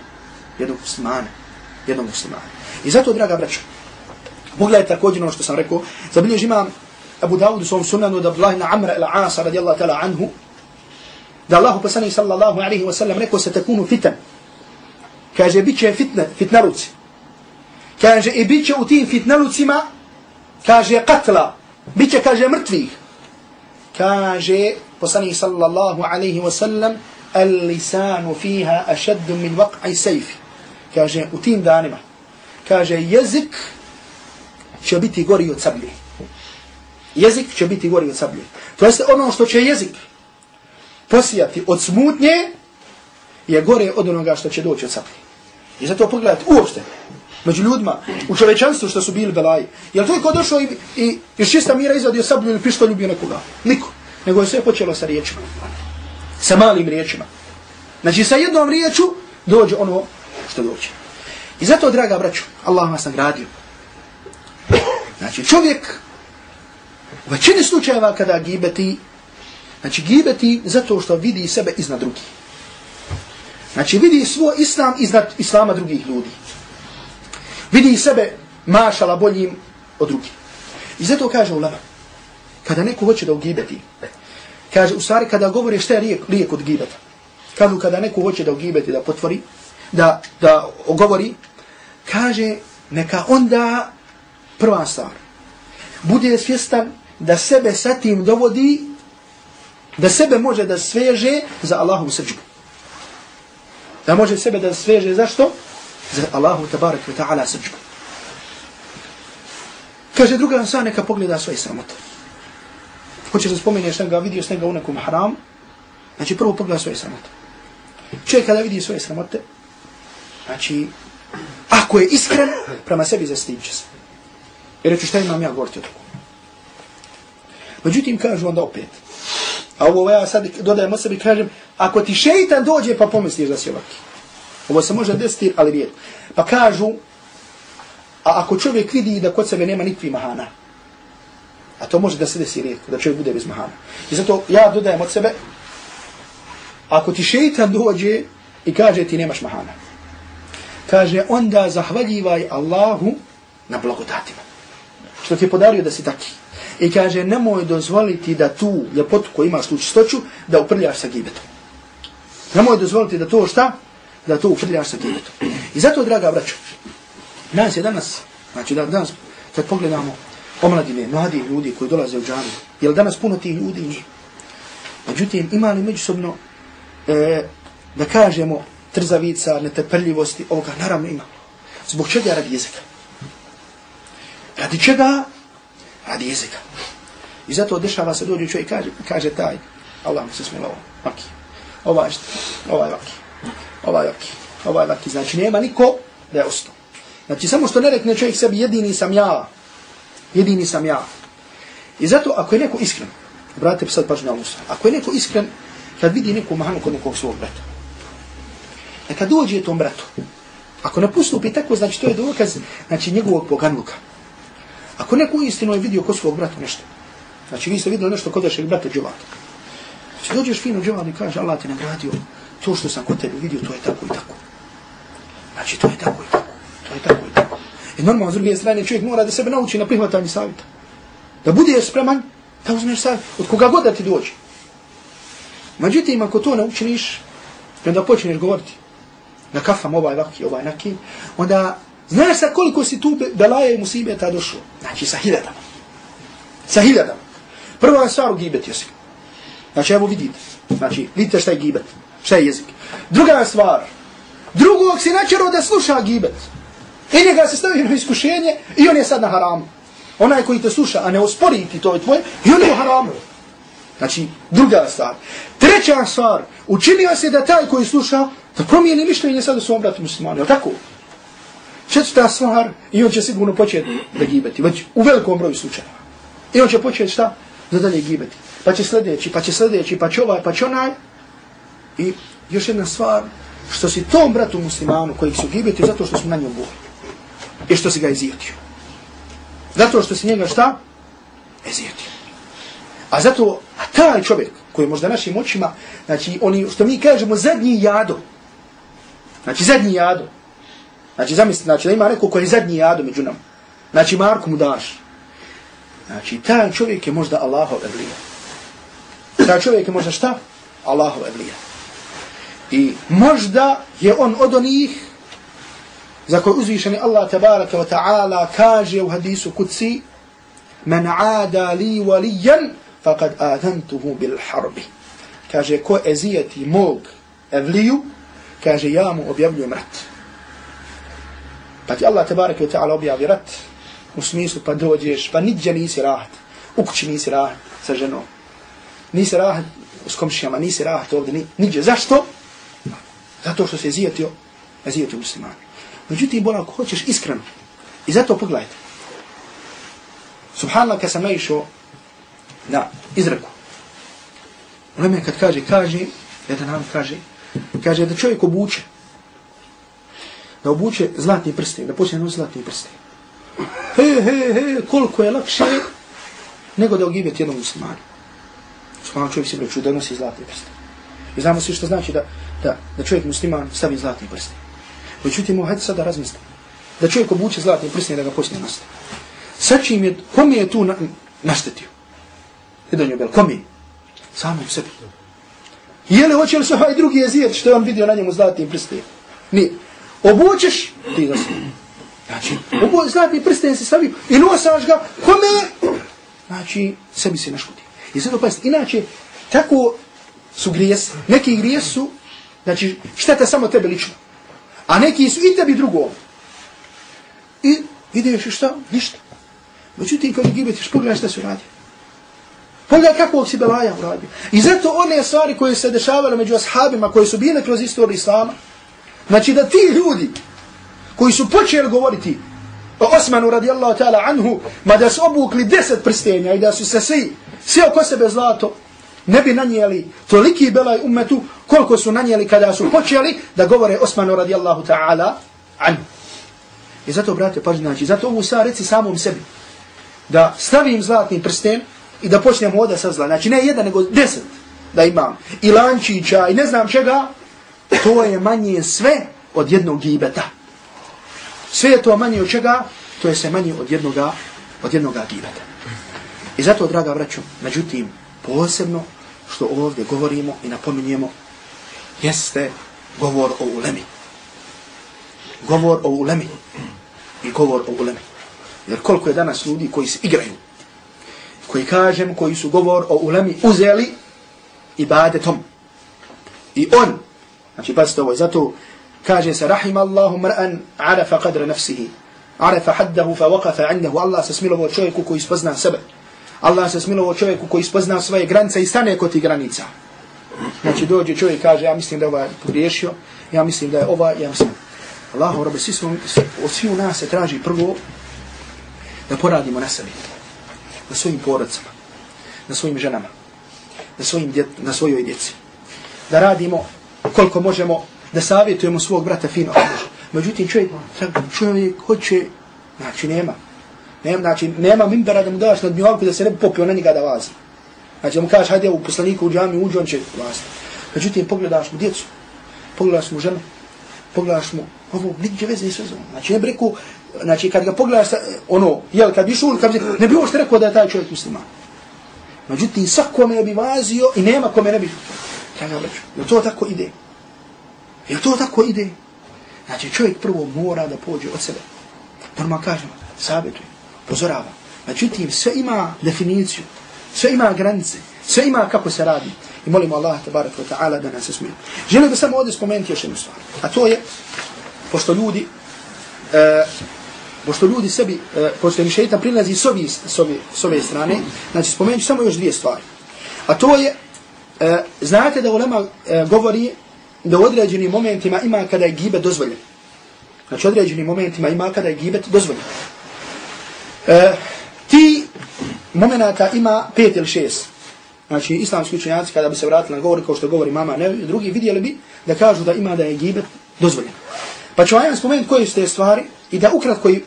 Jednog muslimana jednog muslimana. I zato, draga braćo, pogledajte također ono što sam rekao, zabilježi imam Abu Dawud u svom sunanu da Abdullah ibn Amr il-Asa radijallahu ta'ala anhu, da Allahu pasani sallallahu alaihi wa sallam rekao se takunu fitan. Kaže, bit će fitna, fitnaruci. Kaže, i bit će u tim fitnarucima, kaže, katla. Bit će, kaže, mrtvih. Kaže, pasani sallallahu alaihi wa sallam, al-lisanu fiha ašaddu min vaq'i sejfi kaže, u tim danima, kaže, jezik će biti gori od sablje. Jezik će biti gori od sablje. To jeste ono što će jezik posijati od smutnje, je gore od onoga što će doći od sablje. I zato pogledajte, uopšte, među ljudima, u čovečanstvu što su bili belaji, je li to je ko došao i, i iz čista mira izvadio sablju ili pištolj ljubio nekoga? Niko. Nego je sve počelo sa riječima. Sa malim riječima. Znači, sa jednom riječu dođe ono što dođe. I zato, draga braću, Allah vas nagradio. Znači, čovjek u većini slučajeva kada gibeti, znači gibeti zato što vidi sebe iznad drugih. Znači, vidi svoj islam iznad islama drugih ljudi. Vidi sebe mašala boljim od drugih. I zato kaže ulama, kada neko hoće da ugibeti, kaže, u stvari, kada govori šta je lijek, lijek od gibeta, kažu kada neko hoće da ugibeti, da potvori, da, da govori, kaže, neka onda prva stvar, bude svjestan da sebe sa tim dovodi, da sebe može da sveže za Allahom srđbu. Da može sebe da sveže zašto? Za Allahu tabarak wa ta'ala srđbu. Kaže druga stvar, neka pogleda svoje sramote. Hoće se spomeneš, sam ga vidio s njega u nekom haram, znači prvo pogleda svoje sramote. Čovjek kada vidi svoje sramote, Znači, ako je iskren, prema sebi zastidit će se. I reću šta imam ja govoriti o toku. Međutim, kažu onda opet. A ovo ja sad dodajem o sebi, kažem, ako ti šeitan dođe, pa pomisliš da si ovaki. Ovo se može desiti, ali rijetko. Pa kažu, a ako čovjek vidi da kod sebe nema nikvi mahana, a to može da se desi rijetko, da čovjek bude bez mahana. I zato ja dodajem od sebe, ako ti šeitan dođe i kaže ti nemaš mahana, kaže onda zahvaljivaj Allahu na blagodatima. Što ti je podario da si taki. I kaže nemoj dozvoliti da tu ljepotu koju imaš tu čistoću da uprljaš sa gibetom. Nemoj dozvoliti da to šta? Da to uprljaš sa gibetom. I zato, draga braćo, nas je danas, znači da danas, kad pogledamo omladine, mladi ljudi koji dolaze u džanu, je li danas puno tih ljudi? Nije. Međutim, ima li međusobno, e, da kažemo, trzavica, netrpeljivosti, ovoga naravno ima. Zbog čega radi jezika? Radi čega? Radi jezika. I zato dešava se dođe čovjek kaže, kaže taj, Allah mu se smilao, vaki. ovaj šta, ovaj vaki, ovaj vaki, ovaj vaki. Znači nema niko da je ostao. Znači samo što ne rekne čovjek sebi jedini sam ja, jedini sam ja. I zato ako je neko iskren, brate sad pažnju na ako je neko iskren, kad vidi neku mahanu kod nekog svog brata, neka dođe tom bratu, ako ne postupi tako, znači to je dokaz znači, njegovog poganluka. Ako neko istinu je vidio kod svog brata nešto, znači vi ste vidjeli nešto kod vašeg brata džavata, znači dođeš fino džavat i kaže Allah ti nagradio to što sam kod tebe vidio, to je tako i tako. Znači to je tako i tako, to je tako i tako. I normalno, s druge strane, čovjek mora da sebe nauči na prihvatanje savjeta. Da bude spreman, da uzmeš savjet od koga god da ti dođe. Međutim, ako to naučiniš, onda počneš govoriti na kafam ovaj vaki, ovaj naki, onda znaš sa koliko si tu belaja i musibeta došlo. Znači sa hiljadama. Sa hiljadama. Prva stvar u gibet jesi. Znači evo vidite. Znači vidite šta je gibet. Šta je jezik. Druga stvar. Drugog si načero da sluša gibet. I njega se stavi na iskušenje i on je sad na haramu. Onaj koji te sluša, a ne ospori ti to je tvoje, i on je u haramu. Znači, druga stvar. Treća stvar, učinio se da taj koji sluša, da promijeni mišljenje sad u svom bratu muslimanu, je tako? Četvrta stvar, i on će sigurno početi da gibeti, već u velikom broju slučajeva. I on će početi šta? Da dalje gibeti. Pa će sljedeći, pa će sljedeći, pa će ovaj, pa će onaj. I još jedna stvar, što si tom bratu muslimanu kojeg su gibeti, zato što su na njom boli. I što si ga izijetio. Zato što si njega šta? Izijetio. A zato, a taj čovjek koji možda našim očima, znači oni što mi kažemo zadnji jado, znači zadnji jado, znači zamislite, znači da ima neko koji je zadnji jado među nam, znači Marko mu daš, znači taj čovjek je možda Allahov evlija. Taj čovjek je možda šta? Allahov evlija. I možda je on od onih za koje uzvišeni Allah tabaraka wa ta'ala kaže u hadisu kuci men aada li walijan faqad adantuhu bil harbi. Kaže, ko ezijeti mog evliju, kaže, ja mu objavljujem rat. Pa ti Allah tebareke wa ta'ala objavi rat, u smislu pa dođeš, pa niđe nisi rahat, u kući nisi rahat sa ženom, nisi rahat s komšijama, nisi rahat ovdje, niđe. Zašto? Zato što se ezijetio, ezijetio musliman. Međutim, bola, ako hoćeš iskreno, i zato pogledajte, Subhanallah, kad sam naišao na izreku. Uleme kad kaže, kaže, jedan nam kaže, kaže da čovjek obuče, da obuče zlatni prste, da počne nositi zlatni prste. He, he, he, koliko je lakše nego da ogibeti jednom muslimanu. Subhanallah čovjek se breću da nosi zlatni prste. I znamo svi što znači da, da, da čovjek musliman stavi zlatni prste. Međutim, hajde sada da razmislim. Da čovjek obuče zlatni prste da ga počne nositi. Sad čim je, kom je tu na, naštetio? Jedan je bel, kom? Samom sebi. Je li hoće li se ovaj drugi jezijet što je on vidio na njemu zlatni prstenjem? Ni. Obučeš, ti ga se. Znači, obu, zlatni prsten se stavio i nosaš ga, kome? Znači, sebi se naškodi. I zato pa inače, tako su grijes, neki grijes su, znači, šteta samo tebe lično. A neki su i tebi drugom. I vidiš šta? Ništa. Međutim, kad gibetiš, pogledaj šta su radi. Pogledaj kakvog si belaja uradio. I zato one stvari koje se dešavale među ashabima, koje su bile kroz istoriju Islama, znači da ti ljudi koji su počeli govoriti o Osmanu radijallahu ta'ala anhu, ma da su obukli deset prstenja i da su se svi, svi oko sebe zlato, ne bi nanijeli toliki belaj umetu koliko su nanijeli kada su počeli da govore Osmanu radijallahu ta'ala anhu. I zato, brate, pažnje, znači, zato ovu sa reci samom sebi, da stavim zlatni prsten, i da počnemo ovdje sa zla. Znači ne jedan, nego deset da imam. I lančića i ne znam čega. To je manje sve od jednog gibeta. Sve je to manje od čega? To je sve manje od jednog, od jednog gibeta. I zato, draga vraću, međutim, posebno što ovdje govorimo i napominjemo, jeste govor o ulemi. Govor o ulemi. I govor o ulemi. Jer koliko je danas ljudi koji se igraju koji kažem, koji su govor o ulemi uzeli ibadetom. I on, znači pazite ovo, zato kaže se, rahim Allahu mr'an arafa qadra nafsihi, arafa haddahu fa waqafa indahu, Allah se smilovo čovjeku koji spozna sebe. Allah se smilovo čovjeku koji spozna svoje granice i stane kod tih granica. Znači dođe čovjek i kaže, ja mislim da je ovaj pogriješio, ja mislim da je ova, ja mislim. Allahu robe, svi smo, od svi u nas se traži prvo da poradimo na sebi, na svojim porodcama, na svojim ženama, na, svojim djet, na svojoj djeci. Da radimo koliko možemo, da savjetujemo svog brata fino. Međutim, čovjek, čovjek hoće, znači nema. Nema, znači, nema mimbera da mu daš na dnjavku da se ne bi popio na njega da vazi. Znači, da mu kažeš, hajde u poslaniku u džami uđu, on će vazi. Međutim, pogledaš mu djecu, pogledaš mu ženu, pogledaš mu ovo, nigdje veze i sve zove. Znači, ne bi rekao, znači, kad ga pogledaš, ono, jel, kad bi šul, kad bi, ne bi uopšte rekao da je taj čovjek musliman. Međutim, svakome bi vazio i nema kome ne bi. Kada reću, je to tako ide? Jel to tako ide? Znači, čovjek prvo mora da pođe od sebe. Normalno kažemo, savjetuje, pozorava. Međutim, sve ima definiciju, sve ima granice, sve ima kako se radi. I molimo Allah, tabarak wa ta'ala, da nas smije. Želim da samo ovdje spomenuti još jednu stvar. A to je, pošto ljudi, uh, pošto ljudi sebi, uh, pošto im šeitan prilazi s, ove, s, ovi, s ove strane, znači spomenut samo još dvije stvari. A to je, uh, znate da ulema e, govori da u određenim momentima ima kada je gibet dozvoljen. Znači određenim momentima ima kada je gibet dozvoljen. Uh, ti momenata ima pet ili šest. Znači islamski učenjaci kada bi se vratili na govor, kao što govori mama, ne, drugi vidjeli bi da kažu da ima da je gibet dozvoljen. Pa ću vam spomenuti koje su te stvari i da ukratko i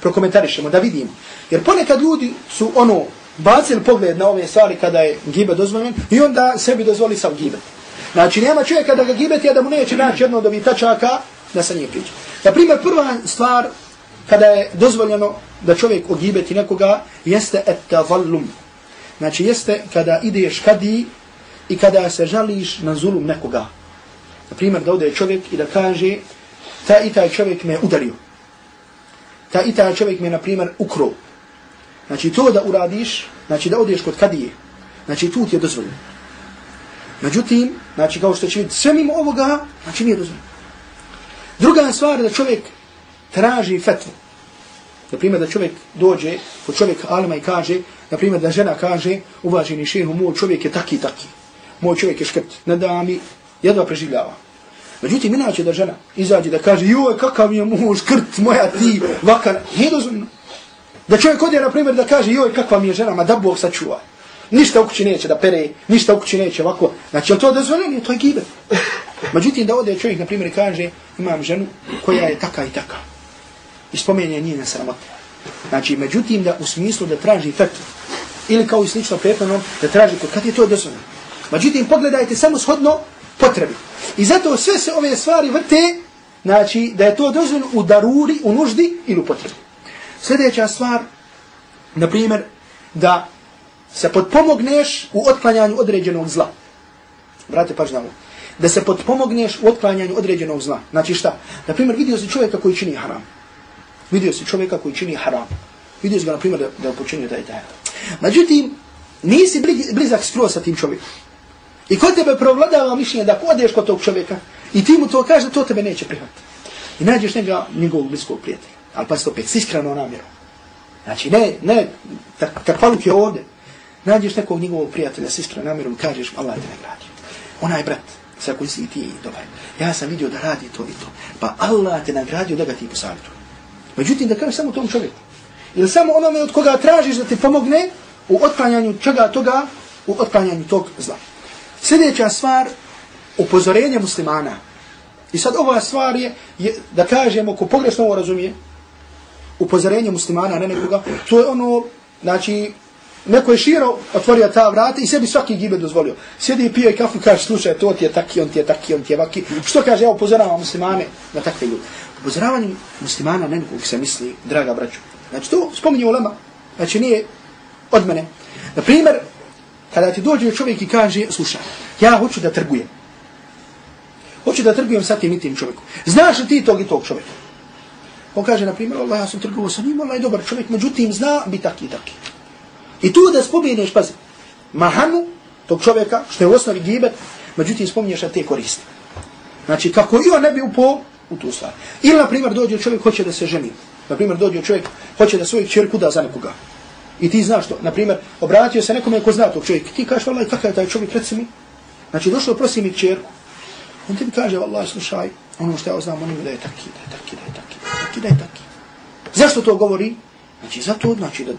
prokomentarišemo, da vidimo. Jer ponekad ljudi su ono bacili pogled na ove stvari kada je gibet dozvoljen i onda sebi dozvoli sam gibet. Znači nema čovjeka da ga gibeti, a da mu neće naći jedno od ovih tačaka da sa nije priđe. Na primjer, prva stvar kada je dozvoljeno da čovjek ogibeti nekoga jeste et. Znači jeste kada ideš kadi i kada se žališ na zulum nekoga. Na primjer, da ode čovjek i da kaže ta i taj čovjek me udario. Ta i taj čovjek me, na primjer, ukro. Znači to da uradiš, znači da odeš kod kadije, znači tu ti je dozvoljeno. Međutim, znači kao što će vidjeti, sve mimo ovoga, znači nije dozvoljeno. Druga stvar je da čovjek traži fetvu. Na primjer, da čovjek dođe kod čovjek alima i kaže, na primjer, da žena kaže, uvaženi šehu, moj čovjek je taki taki. Moj čovjek je škrt, ne da mi jedva preživljava. Međutim, inače da žena izađe da kaže, joj, kakav je moj krt moja ti, vakar, nije dozvoljeno. Da čovjek odje, na primjer, da kaže, joj, kakva mi je žena, ma da Bog sačuva. Ništa u kući neće da pere, ništa u kući neće ovako. Znači, je to dozvoljeno? To je gibe. Međutim, da ode čovjek, na primjer, kaže, imam ženu koja je taka i taka. I spomenje nije na sramote. Znači, međutim, da u smislu da traži fetvu, ili kao i slično prethodno, da traži kod kad je to dozvoljeno. Međutim, pogledajte samo shodno potrebi. I zato sve se ove stvari vrte, znači, da je to dozvoljeno u daruri, u nuždi ili u potrebi. Sljedeća stvar, na primjer, da se potpomogneš u otklanjanju određenog zla. Brate, pažnja ovo da se potpomogneš u otklanjanju određenog zla. Znači šta? Na primjer, vidio si čovjeka koji čini haram. Vidio si čovjeka koji čini haram. Vidio si ga, na primjer, da, da počinio taj taj. Međutim, nisi blizak skroz sa tim čovjekom. I kod tebe provladava mišljenje da odeš kod tog čovjeka i ti mu to kaže to tebe neće prihvatiti. I nađeš njega njegovog bliskog prijatelja. Ali pa opet, s iskreno namjerom. Znači, ne, ne, takvaluk je ovdje. Nađeš nekog njegovog prijatelja s iskreno namjerom i kažeš, Allah te nagradi. Onaj brat, sa koji si ti dobar. Ja sam vidio da radi to i to. Pa Allah te nagradio da ga ti posavjetuje. Međutim, da kažeš samo tom čovjeku. Ili samo onome od koga tražiš da ti pomogne u otklanjanju čega toga, u otklanjanju tog zla. Sljedeća stvar, upozorenje muslimana. I sad ova stvar je, je da kažemo, ko pogrešno ovo razumije, upozorenje muslimana, ne nekoga, to je ono, znači, neko je širo otvorio ta vrata i sebi svaki gibe dozvolio. Sjedi i pije kafu i kaže, slušaj, to ti je taki, on ti je taki, on ti je vaki. Što kaže, ja upozoravam muslimane na takve ljudi. Upozoravanje muslimana na nekog se misli, draga braću. Znači, to spominje u lama. Znači, nije od mene. Na primjer, kada ti dođe čovjek i kaže, slušaj, ja hoću da trgujem. Hoću da trgujem sa tim i tim čovjekom. Znaš li ti tog i tog čovjeka? On kaže, na primjer, Allah, ja sam trgovao sa njim, Allah je dobar čovjek, međutim, zna bi taki i taki. I tu da spominješ, pazi, mahanu tog čovjeka, što je u osnovi gibet, međutim spominješ da te koristi. Znači, kako i on ne bi upao u tu stvar. Ili, na primjer, dođe čovjek hoće da se ženi. Na primjer, dođe čovjek hoće da svoju čerku da za nekoga. I ti znaš to. Na primjer, obratio se nekome ko zna tog čovjeka. Ti kažeš, valaj, kakav je taj čovjek, reci mi. Znači, došlo prosi mi čerku. On ti mi kaže, Allah, slušaj, ono što ja znam, on da je taki, da je taki, da je taki, da je taki, da je taki. Zašto to govori? Znači, zato, znači, da,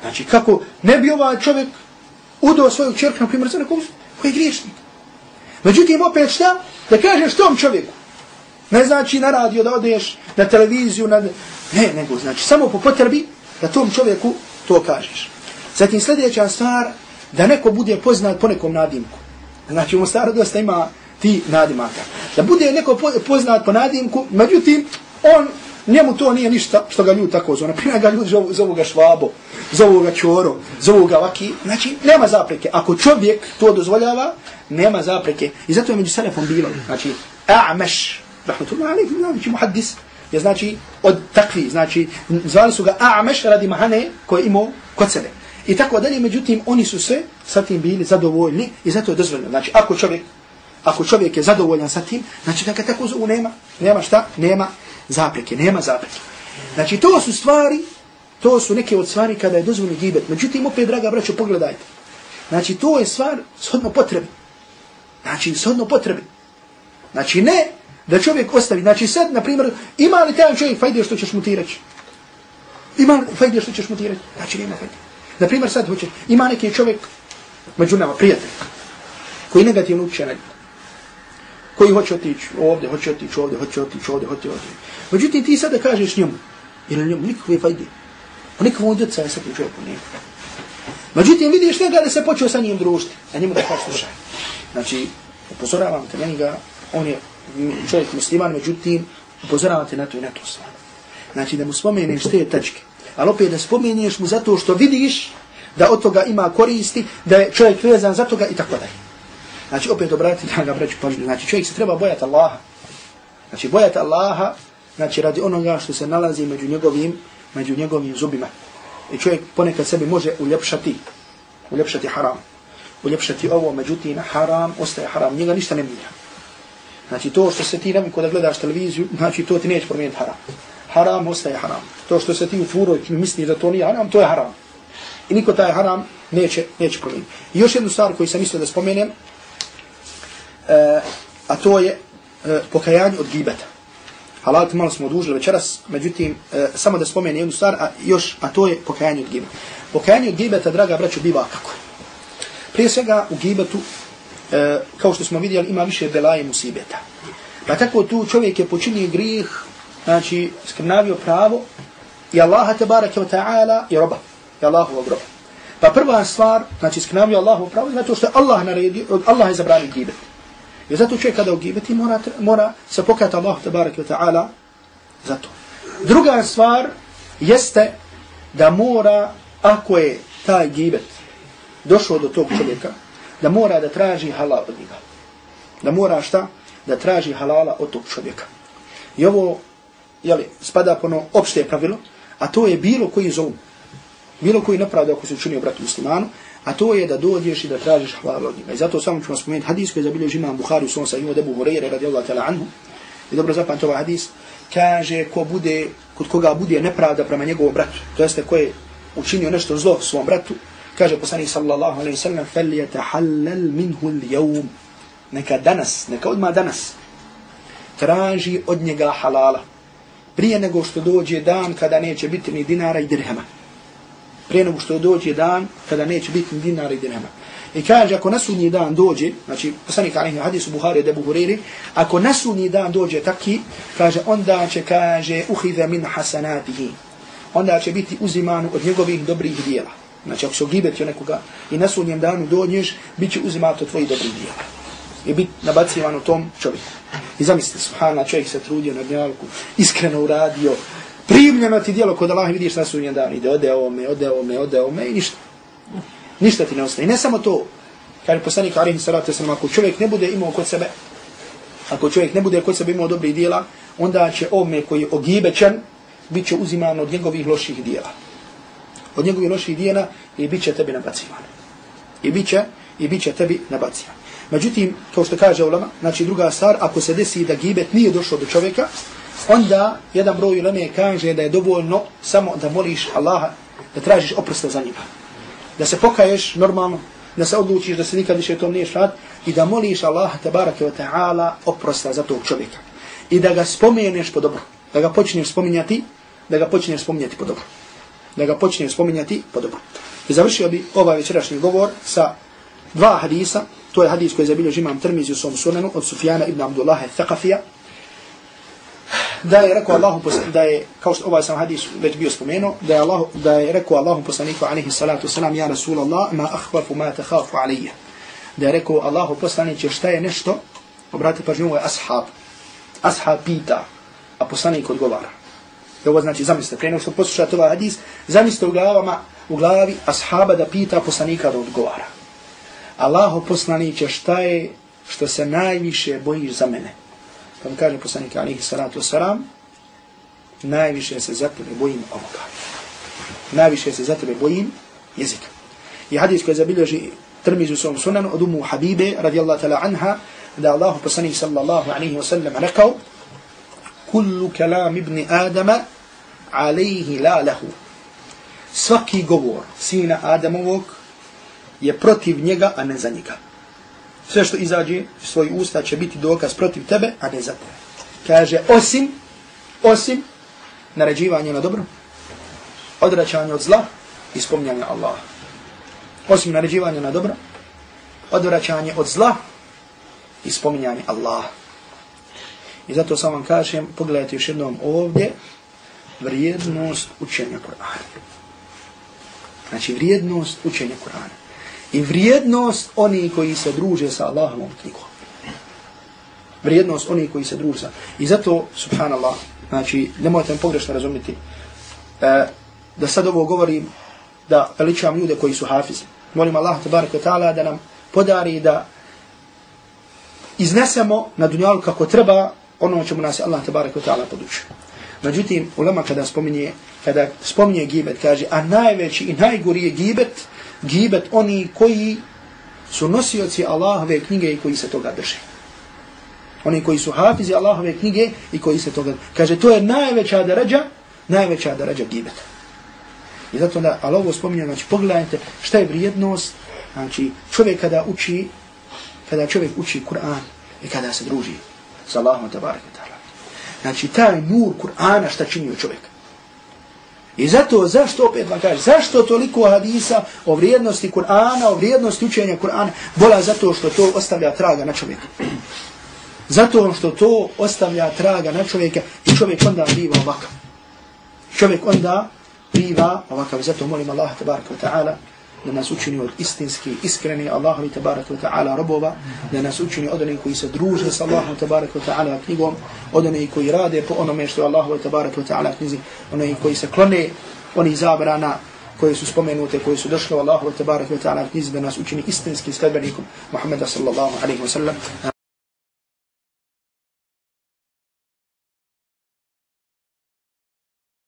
znači, kako ne bi ovaj čovjek udao svoju čerku, na primjer, za nekom koji je griješnik. Međutim, opet šta? Da kažeš tom čovjeku. Ne znači na radio da odeš, na televiziju, na... Ne, nego znači samo po potrebi da tom čovjeku to kažeš. Zatim sljedeća stvar, da neko bude poznat po nekom nadimku. Znači u Mostaru dosta ima ti nadimaka. Da bude neko poznat po nadimku, međutim, on, njemu to nije ništa što ga ljudi tako zove. Naprimjer ga ljudi zovu, zovu ga švabo, zovu ga čoro, zovu ga vaki. Znači, nema zapreke. Ako čovjek to dozvoljava, nema zapreke. I zato je među selefom bilo. Znači, a'meš, rahmatullahi alaihi, znači muhaddis, je znači od takvi, znači zvali su ga a'meš radi mahane koje imao kod sebe. I tako dalje, međutim, oni su se sa tim bili zadovoljni i zato je dozvoljeno. Znači, ako čovjek, ako čovjek je zadovoljan sa tim, znači da ga tako zovu nema, nema šta, nema zapreke, nema zapreke. Znači, to su stvari, to su neke od stvari kada je dozvoljeno gibet. Međutim, opet, draga braćo, pogledajte. Znači, to je stvar shodno potrebi. Znači, shodno potrebi. Znači, ne da čovjek ostavi. Znači, sad, na primjer, ima li taj čovjek fajde što ćeš mu ti reći? Ima li fajde što ćeš mu ti reći? Znači, nema fajde. Na primjer, sad hoće, ima neki čovjek među nama, prijatelj, koji negativno uče na koji hoće otići ovdje, hoće otići ovdje, hoće otići ovdje, hoće otići. Međutim, ti sada kažeš njemu, ili njemu, nikakve fajde. Pa o nikakvom djeca je sad u čovjeku, nije. Međutim, vidiš njega da se počeo sa njim družiti, a njemu da kaže, slušaj. Znači, upozoravam te njega, on je čovjek musliman, međutim, upozoravate na to i na to stvar. Znači, da mu spomeneš te tačke, ali opet da spomeneš mu zato što vidiš da od toga ima koristi, da je čovjek vezan za toga i tako dalje. Znači, opet obrati da ga breću pažnju. Znači, čovjek se treba bojati Allaha. Znači, bojati Allaha, znači, radi onoga što se nalazi među njegovim, među njegovim zubima. I čovjek ponekad sebi može uljepšati, uljepšati haram. Uljepšati ovo, međutim, haram ostaje haram. Njega ništa ne mijenja. Znači, to što se ti naviko da gledaš televiziju, znači, to ti neće promijeniti haram haram ostaje haram. To što se ti u tvuroj misli da to nije haram, to je haram. I niko taj haram neće, neće promijeniti. I još jednu stvar koju sam mislio da spomenem, e, a to je e, pokajanje od gibeta. Halal, malo smo odužili večeras, međutim, e, samo da spomenem jednu stvar, a, još, a to je pokajanje od gibeta. Pokajanje od gibeta, draga braću, biva kako? je. Prije svega u gibetu, e, kao što smo vidjeli, ima više belaje musibeta. Pa tako tu čovjek je počinio grijeh znači skrnavio pravo i Allaha tabaraka wa ta'ala i roba, i Allahovog roba. Pa prva stvar, znači skrnavio Allahu pravo, zato što Allah naredio, Allah je zabranio gibet. I zato čovjek kada ugibeti mora, mora se pokajati Allahu tabaraka wa ta'ala za to. Druga stvar jeste da mora, ako je taj gibet došao do tog čovjeka, da mora da traži halal od njega. Da mora šta? Da traži halala od tog čovjeka. I ovo jeli, spada po ono opšte pravilo, a to je bilo koji zovu. bilo koji nepravda ako se učinio bratu muslimanu, a to je da dođeš i da tražiš halal od njega. I zato samo ću vam spomenuti hadis koji je zabilio žima Bukhari u sonsa od Ebu Hureyre radijallahu ta'la anhu. I dobro zapamte ovaj hadis. Kaže ko bude, kod koga bude nepravda prema njegovom bratu, to jeste ko je učinio nešto zlo svom bratu, kaže poslanik sallallahu alejhi ve sellem falyatahallal minhu al-yawm. Neka danas neka odma danas traži od njega halala. Prije nego što dođe dan kada neće biti ni dinara i dirhema. Prije nego što dođe dan kada neće biti ni dinara ni dirhema. I kaže ako nasuni dan dođe znači poslanik alejhi hadis buhari da buhari ako nasuni dan dođe taki kaže onda će kaže uhiza min hasanatihi. Onda će biti uzimano od njegovih dobrih djela Znači, ako se ogibetio nekoga i nasudnjem danu dođeš, bit će uzimato tvoji dobri dijela. I bit nabacivan u tom čovjeku. I zamislite, subhana, čovjek se trudio na dnjalku, iskreno uradio, primljeno ti dijelo kod Allah vidiš na sunjen danu. ide ode ovome, ode ovome, ode ovome i ništa. Ništa ti ne ostaje. I ne samo to, kaže poslanik Alihi Salatu Wasalam, ako čovjek ne bude imao kod sebe, ako čovjek ne bude kod sebe imao dobrih dijela, onda će ome koji je ogibećan, bit će uziman od njegovih loših dijela. Od njegovih loših dijela i bit će tebi nabacivan. I bit će, i bit će tebi nabacivan. Međutim, kao što kaže ulama, znači druga stvar, ako se desi da gibet nije došao do čovjeka, onda jedan broj ulame kaže da je dovoljno samo da moliš Allaha, da tražiš oprosta za njega. Da se pokaješ normalno, da se odlučiš da se nikad više tom niješ šat, i da moliš Allaha tabaraka wa ta'ala oprosta za tog čovjeka. I da ga spomeneš po dobro. Da ga počneš spominjati, da ga počneš spominjati po dobro. Da ga počneš spominjati po dobro. I završio bi ovaj večerašnji govor sa dva hadisa. To je hadis koji je zabilio imam Tirmizi u svom sunanu od Sufjana ibn Abdullah al-Thaqafija. Da je rekao Allahu da je, kao što ovaj sam hadis već bio spomenuo, da je, Allah, da je rekao Allahu poslaniku alejhi salatu vesselam ja rasulullah ma akhwafu ma takhafu alayya Da je rekao Allahu poslaniku šta je nešto, obratite pažnju, je ashab. Ashab pita, a poslanik odgovara. I ovo znači, zamislite, prije nego što poslušate ovaj hadis, zamislite u glavama, u glavi ashaba da pita poslanika da odgovara. Allaho poslaniće šta je što se najviše bojiš za mene? Pa mi kaže poslanik alihi salatu wasalam, najviše se za tebe bojim ovoga. Najviše se za tebe bojim jezika. I hadis koji zabilježi Tirmizi u svom sunanu od umu Habibe radijallahu ta'la anha, da Allah poslanik sallallahu alaihi wa sallam rekao, kullu kalam ibn Adama alaihi la lahu. Svaki govor sina Adamovog je protiv njega, a ne za njega. Sve što izađe iz svojih usta će biti dokaz protiv tebe, a ne za tebe. Kaže, osim, osim naređivanja na dobro, odvraćanje od zla i spomnjanje Allaha. Osim naređivanja na dobro, odvraćanje od zla i spominjanje Allaha. I zato sam vam kažem, pogledajte još jednom ovdje, vrijednost učenja Kur'ana. Znači, vrijednost učenja Kur'ana. I vrijednost oni koji se druže sa Allahovom knjigom. Vrijednost oni koji se druže sa... I zato, subhanallah, znači, nemojte mi pogrešno razumjeti, e, da sad ovo govorim, da veličam ljude koji su hafizi. Molim Allah, tabarak wa ta'ala, da nam podari da iznesemo na dunjalu kako treba ono čemu nas je Allah, tabarak wa ta'ala, podučio. Međutim, ulema kada spominje, kada spominje gibet, kaže, a najveći i najgori je gibet, gibet oni koji su nosioci Allahove knjige i koji se toga drže. Oni koji su hafizi Allahove knjige i koji se toga... Kaže, to je najveća darađa, najveća darađa gibeta. I zato da Allah ovo spominje, znači pogledajte šta je vrijednost, znači čovjek kada uči, kada čovjek uči Kur'an i kada se druži sa Allahom tabarak. Znači taj nur Kur'ana šta čini u čovjeka. I zato, zašto opet vam kaže, zašto toliko hadisa o vrijednosti Kur'ana, o vrijednosti učenja Kur'ana, bola zato što to ostavlja traga na čovjeka. Zato što to ostavlja traga na čovjeka i čovjek onda biva ovakav. Čovjek onda biva ovakav. Zato molim Allah, tabaraka wa ta'ala, da nas učini od istinski, iskreni Allahovi tabaraka wa ta'ala robova, da nas učini od onih koji se druže s Allahom tabaraka wa ta'ala knjigom, od onih koji rade po onome što je Allahovi tabaraka wa ta'ala knjizi, onih koji se klone onih zabrana koje su spomenute, koje su došle u Allahovi tabaraka wa ta'ala knjizi, da nas učini istinski sledbenikom Muhammeda sallallahu alaihi wa sallam.